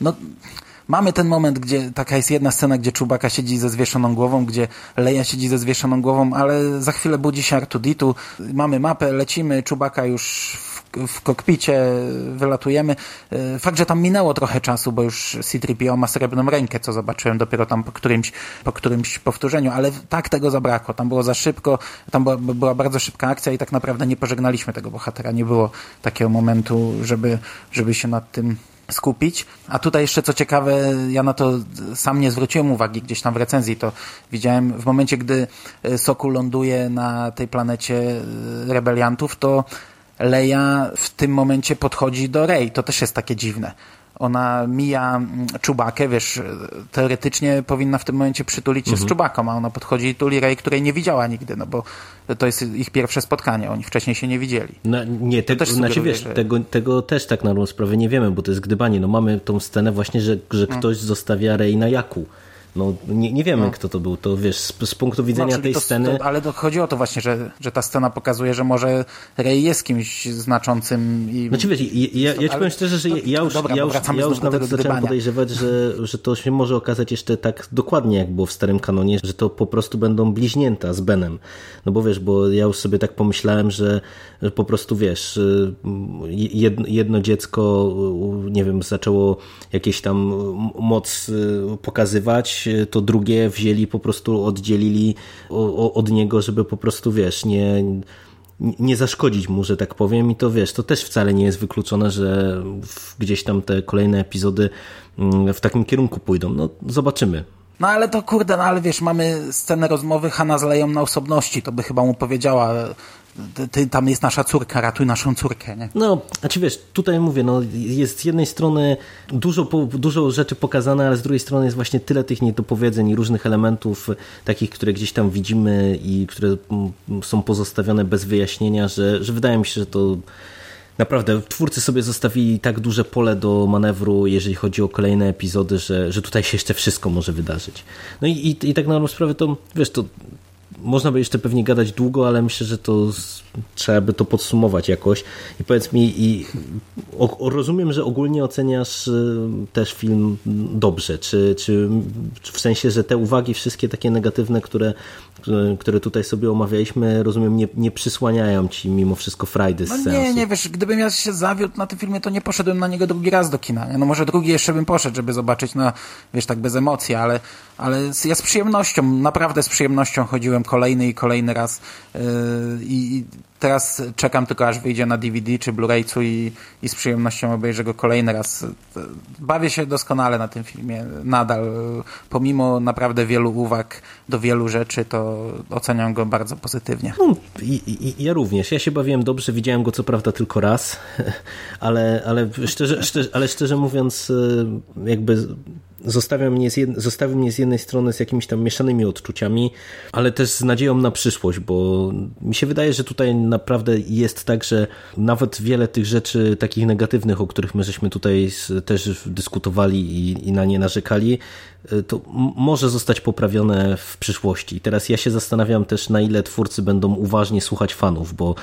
no Mamy ten moment, gdzie taka jest jedna scena, gdzie Czubaka siedzi ze zwieszoną głową, gdzie Leia siedzi ze zwieszoną głową, ale za chwilę budzi się Artuditu. Mamy mapę, lecimy, Czubaka już w, w kokpicie, wylatujemy. E, fakt, że tam minęło trochę czasu, bo już C-3PO ma srebrną rękę, co zobaczyłem dopiero tam po którymś, po którymś powtórzeniu, ale tak tego zabrakło. Tam było za szybko, tam była, była bardzo szybka akcja i tak naprawdę nie pożegnaliśmy tego bohatera. Nie było takiego momentu, żeby, żeby się nad tym skupić. A tutaj jeszcze co ciekawe, ja na to sam nie zwróciłem uwagi gdzieś tam w recenzji, to widziałem w momencie, gdy e, Soku ląduje na tej planecie e, rebeliantów, to Leia w tym momencie podchodzi do Rey. To też jest takie dziwne ona mija mm, Czubakę, wiesz, teoretycznie powinna w tym momencie przytulić się mhm. z Czubaką, a ona podchodzi i tuli Rey, której nie widziała nigdy, no bo to jest ich pierwsze spotkanie, oni wcześniej się nie widzieli. No, nie, te, też znaczy, wiesz, że... tego, tego też tak na dobrą sprawę nie wiemy, bo to jest gdybanie. No mamy tą scenę właśnie, że, że no. ktoś zostawia Rey na Jaku. No, nie, nie wiemy, no. kto to był. To wiesz, z, z punktu widzenia no, tej to, sceny. To, ale to chodzi o to właśnie, że, że ta scena pokazuje, że może Rey jest kimś znaczącym. I... Znaczy wiesz, ja, ja, ja ci powiem szczerze, że ja już, dobra, ja już, ja już nawet zacząłem podejrzewać, że, że to się może okazać jeszcze tak dokładnie, jak było w starym kanonie, że to po prostu będą bliźnięta z Benem. No bo wiesz, bo ja już sobie tak pomyślałem, że, że po prostu wiesz, jedno, jedno dziecko, nie wiem, zaczęło jakieś tam moc y, pokazywać, to drugie wzięli, po prostu oddzielili od niego, żeby po prostu, wiesz, nie, nie zaszkodzić mu, że tak powiem i to wiesz, to też wcale nie jest wykluczone, że gdzieś tam te kolejne epizody mm, w takim kierunku pójdą. No zobaczymy. No ale to kurde, no ale wiesz, mamy scenę rozmowy Hanna z Leją na osobności, to by chyba mu powiedziała ty, tam jest nasza córka, ratuj naszą córkę, nie? No, znaczy wiesz, tutaj mówię, no jest z jednej strony dużo, dużo rzeczy pokazane, ale z drugiej strony jest właśnie tyle tych niedopowiedzeń i różnych elementów, takich, które gdzieś tam widzimy i które są pozostawione bez wyjaśnienia, że, że wydaje mi się, że to naprawdę twórcy sobie zostawili tak duże pole do manewru, jeżeli chodzi o kolejne epizody, że, że tutaj się jeszcze wszystko może wydarzyć. No i, i, i tak na dobrą sprawę to, wiesz, to można by jeszcze pewnie gadać długo, ale myślę, że to trzeba by to podsumować jakoś. I powiedz mi, i o, rozumiem, że ogólnie oceniasz y, też film dobrze, czy, czy w sensie, że te uwagi wszystkie takie negatywne, które, które tutaj sobie omawialiśmy, rozumiem, nie, nie przysłaniają ci mimo wszystko frajdy z no sensu. Nie, nie, wiesz, gdybym ja się zawiódł na tym filmie, to nie poszedłem na niego drugi raz do kina. Nie? No może drugi jeszcze bym poszedł, żeby zobaczyć, na, wiesz, tak bez emocji, ale, ale ja z przyjemnością, naprawdę z przyjemnością chodziłem kolejny i kolejny raz yy, i teraz czekam tylko aż wyjdzie na DVD czy Blu-raycu i, i z przyjemnością obejrzę go kolejny raz. Bawię się doskonale na tym filmie nadal. Pomimo naprawdę wielu uwag do wielu rzeczy, to oceniam go bardzo pozytywnie. No, i, i, ja również. Ja się bawiłem dobrze, widziałem go co prawda tylko raz, ale, ale, szczerze, szczerze, ale szczerze mówiąc e, jakby zostawia mnie z jed... zostawił mnie z jednej strony z jakimiś tam mieszanymi odczuciami, ale też z nadzieją na przyszłość, bo mi się wydaje, że tutaj naprawdę jest tak, że nawet wiele tych rzeczy takich negatywnych, o których my żeśmy tutaj też dyskutowali i, i na nie narzekali, Y, to może zostać poprawione w przyszłości. Teraz ja się zastanawiam też, na ile twórcy będą uważnie słuchać fanów, bo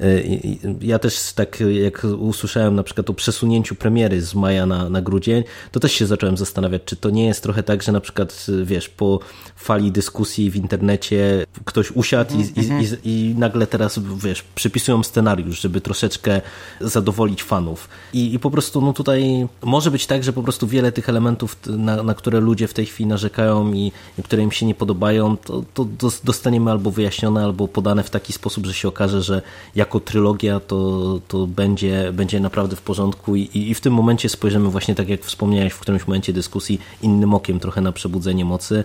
y, ja też tak jak usłyszałem na przykład o przesunięciu premiery z maja na, na grudzień, to też się zacząłem zastanawiać, czy to nie jest trochę tak, że na przykład wiesz, po fali dyskusji w internecie ktoś usiadł i, i, i, i nagle teraz wiesz, przypisują scenariusz, żeby troszeczkę zadowolić fanów. I, i po prostu no tutaj może być tak, że po prostu wiele tych elementów, na, na które ludzie ludzie w tej chwili narzekają i, i które im się nie podobają, to, to dostaniemy albo wyjaśnione, albo podane w taki sposób, że się okaże, że jako trylogia to, to będzie, będzie naprawdę w porządku i, i w tym momencie spojrzymy właśnie tak jak wspomniałeś w którymś momencie dyskusji innym okiem trochę na przebudzenie mocy.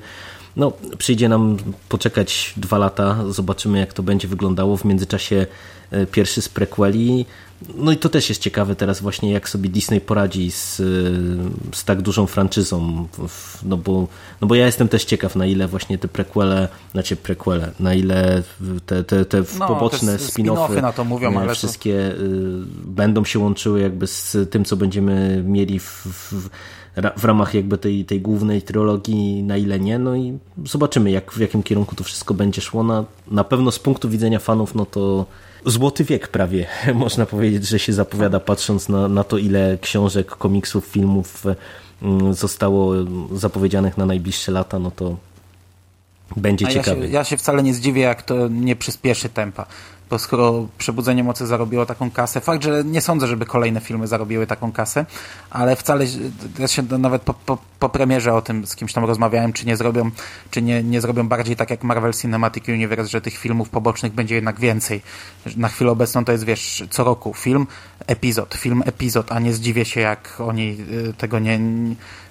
No, przyjdzie nam poczekać dwa lata, zobaczymy jak to będzie wyglądało. W międzyczasie e, pierwszy z prequeli. No i to też jest ciekawe teraz właśnie, jak sobie Disney poradzi z, e, z tak dużą franczyzą. No bo, no bo ja jestem też ciekaw, na ile właśnie te prequele, znaczy prequele, na ile te, te, te no, poboczne spin-offy, spin na to mówią, ale wszystkie to... będą się łączyły jakby z tym, co będziemy mieli w, w w ramach jakby tej, tej głównej trilogii, na ile nie. No i zobaczymy, jak, w jakim kierunku to wszystko będzie szło. Na, na pewno z punktu widzenia fanów, no to złoty wiek prawie, można powiedzieć, że się zapowiada, patrząc na, na to, ile książek, komiksów, filmów mm, zostało zapowiedzianych na najbliższe lata, no to będzie A ciekawe. Ja się, ja się wcale nie zdziwię, jak to nie przyspieszy tempa bo skoro Przebudzenie Mocy zarobiło taką kasę, fakt, że nie sądzę, żeby kolejne filmy zarobiły taką kasę, ale wcale, ja się nawet po, po, po premierze o tym z kimś tam rozmawiałem, czy nie zrobią, czy nie, nie zrobią bardziej tak jak Marvel Cinematic Universe, że tych filmów pobocznych będzie jednak więcej. Na chwilę obecną to jest, wiesz, co roku film, epizod, film, epizod, a nie zdziwię się, jak oni y, tego nie,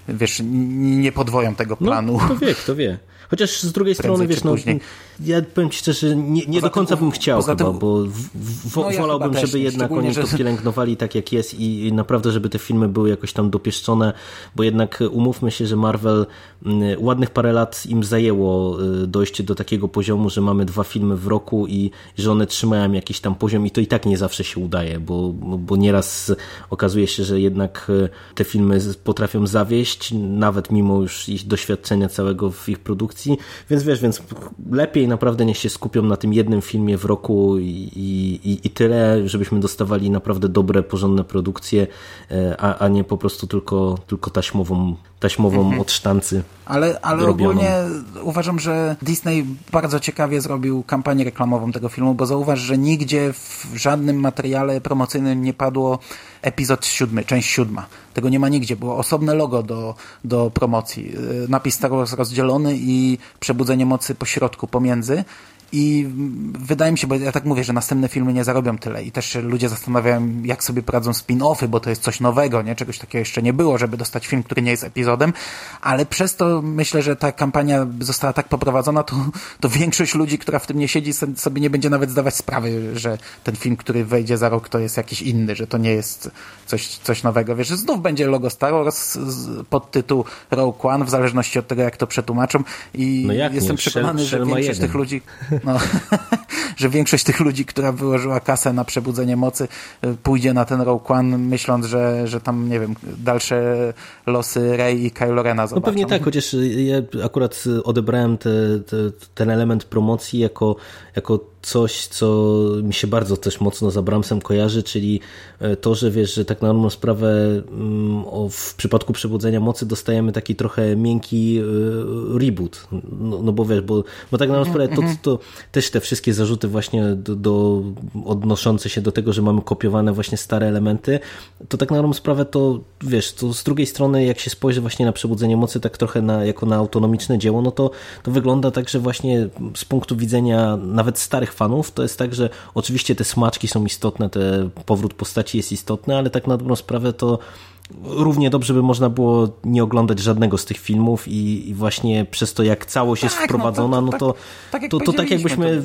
wiesz, nie podwoją tego no, planu. No, kto wie, kto wie. Chociaż z drugiej strony, wiesz, no, ja powiem Ci szczerze, nie, nie do końca tym, bym chciał chyba, tym, bo no ja wolałbym, żeby też, jednak oni że... to pielęgnowali tak jak jest i, i naprawdę, żeby te filmy były jakoś tam dopieszczone, bo jednak umówmy się, że Marvel ładnych parę lat im zajęło y, dojście do takiego poziomu, że mamy dwa filmy w roku i że one trzymają jakiś tam poziom i to i tak nie zawsze się udaje, bo, bo nieraz okazuje się, że jednak y, te filmy potrafią zawieść, nawet mimo już ich doświadczenia całego w ich produkcji, więc wiesz, więc lepiej naprawdę niech się skupią na tym jednym filmie w roku i, i, i tyle, żebyśmy dostawali naprawdę dobre, porządne produkcje, e, a, a nie po prostu tylko, tylko taśmową, taśmową mhm. od sztancy. Ale, ale ogólnie uważam, że Disney bardzo ciekawie zrobił kampanię reklamową tego filmu, bo zauważ, że nigdzie w żadnym materiale promocyjnym nie padło epizod siódmy, część siódma. Tego nie ma nigdzie. Było osobne logo do, do promocji. E, napis Star Wars rozdzielony i przebudzenie mocy po środku, pomiędzy. I wydaje mi się, bo ja tak mówię, że następne filmy nie zarobią tyle i też ludzie zastanawiają, jak sobie poradzą spin-offy, bo to jest coś nowego, nie? Czegoś takiego jeszcze nie było, żeby dostać film, który nie jest epizodem, ale przez to myślę, że ta kampania została tak poprowadzona, to, to większość ludzi, która w tym nie siedzi, sobie nie będzie nawet zdawać sprawy, że ten film, który wejdzie za rok, to jest jakiś inny, że to nie jest coś, coś nowego. Wiesz, że znów będzie logo Star Wars pod tytuł Rogue One, w zależności od tego, jak to przetłumaczą i no jestem nie? przekonany, że większość tych ludzi no, że większość tych ludzi, która wyłożyła kasę na przebudzenie mocy, y, pójdzie na ten Rogue One, myśląc, że, że tam, nie wiem, dalsze losy Rey i Kylo Rena zobaczą. No pewnie tak, chociaż ja akurat odebrałem te, te, ten element promocji jako, jako coś, co mi się bardzo też mocno z Abramsem kojarzy, czyli e, to, że wiesz, że tak na dobrą sprawę mm, w przypadku Przebudzenia Mocy dostajemy taki trochę miękki e, reboot. No, no bo wiesz, bo, bo tak na dobrą sprawę to, to też te wszystkie zarzuty właśnie do, do, odnoszące się do tego, że mamy kopiowane właśnie stare elementy, to tak na dobrą sprawę to wiesz, to z drugiej strony jak się spojrzy właśnie na Przebudzenie Mocy tak trochę na, jako na autonomiczne dzieło, no to, to wygląda tak, że właśnie z punktu widzenia nawet starych fanów, to jest tak, że oczywiście te smaczki są istotne, te powrót postaci jest istotny, ale tak na dobrą sprawę to równie dobrze by można było nie oglądać żadnego z tych filmów i, i właśnie przez to, jak całość tak, jest wprowadzona, no to, to, tak, tak, to, to tak jakbyśmy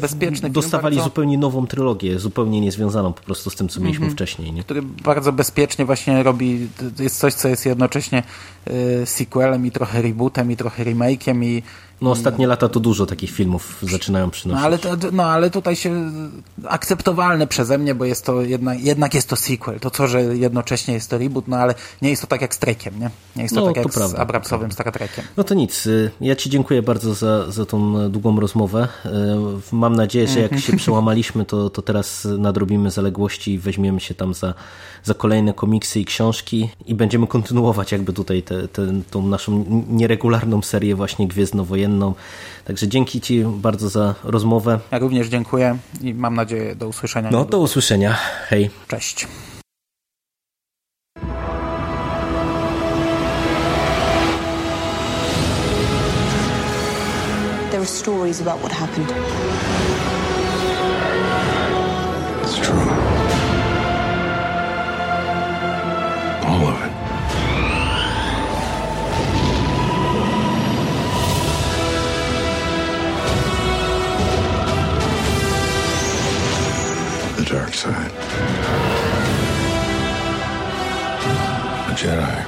dostawali bardzo... zupełnie nową trylogię, zupełnie niezwiązaną po prostu z tym, co mieliśmy mm -hmm. wcześniej. Nie? Który bardzo bezpiecznie właśnie robi, jest coś, co jest jednocześnie y, sequelem i trochę rebootem i trochę remake'iem i no ostatnie lata to dużo takich filmów zaczynają przynosić. No ale, to, no, ale tutaj się akceptowalne przeze mnie, bo jest to jednak, jednak jest to sequel. To co, że jednocześnie jest to reboot, no ale nie jest to tak jak z Trekiem, nie? Nie jest to no, tak to jak prawda, z Abramsowym Star Trekiem. No to nic. Y, ja Ci dziękuję bardzo za, za tą długą rozmowę. Y, mam nadzieję, że jak mhm. się przełamaliśmy, to, to teraz nadrobimy zaległości i weźmiemy się tam za, za kolejne komiksy i książki i będziemy kontynuować jakby tutaj tę tą naszą nieregularną serię właśnie Gwiezdnowojenną. Także dzięki Ci bardzo za rozmowę. Ja również dziękuję i mam nadzieję do usłyszenia. No, do usłyszenia. Hej. Cześć. There are stories about what happened. It's true. All of it. Jedi.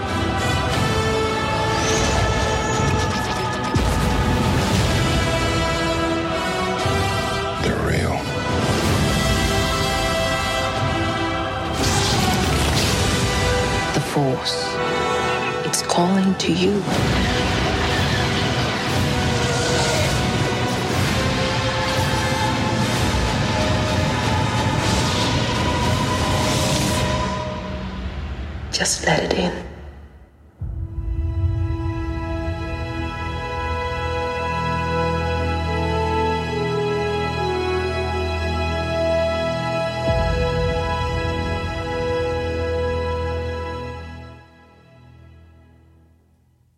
Force. It's calling to you. Just let it in.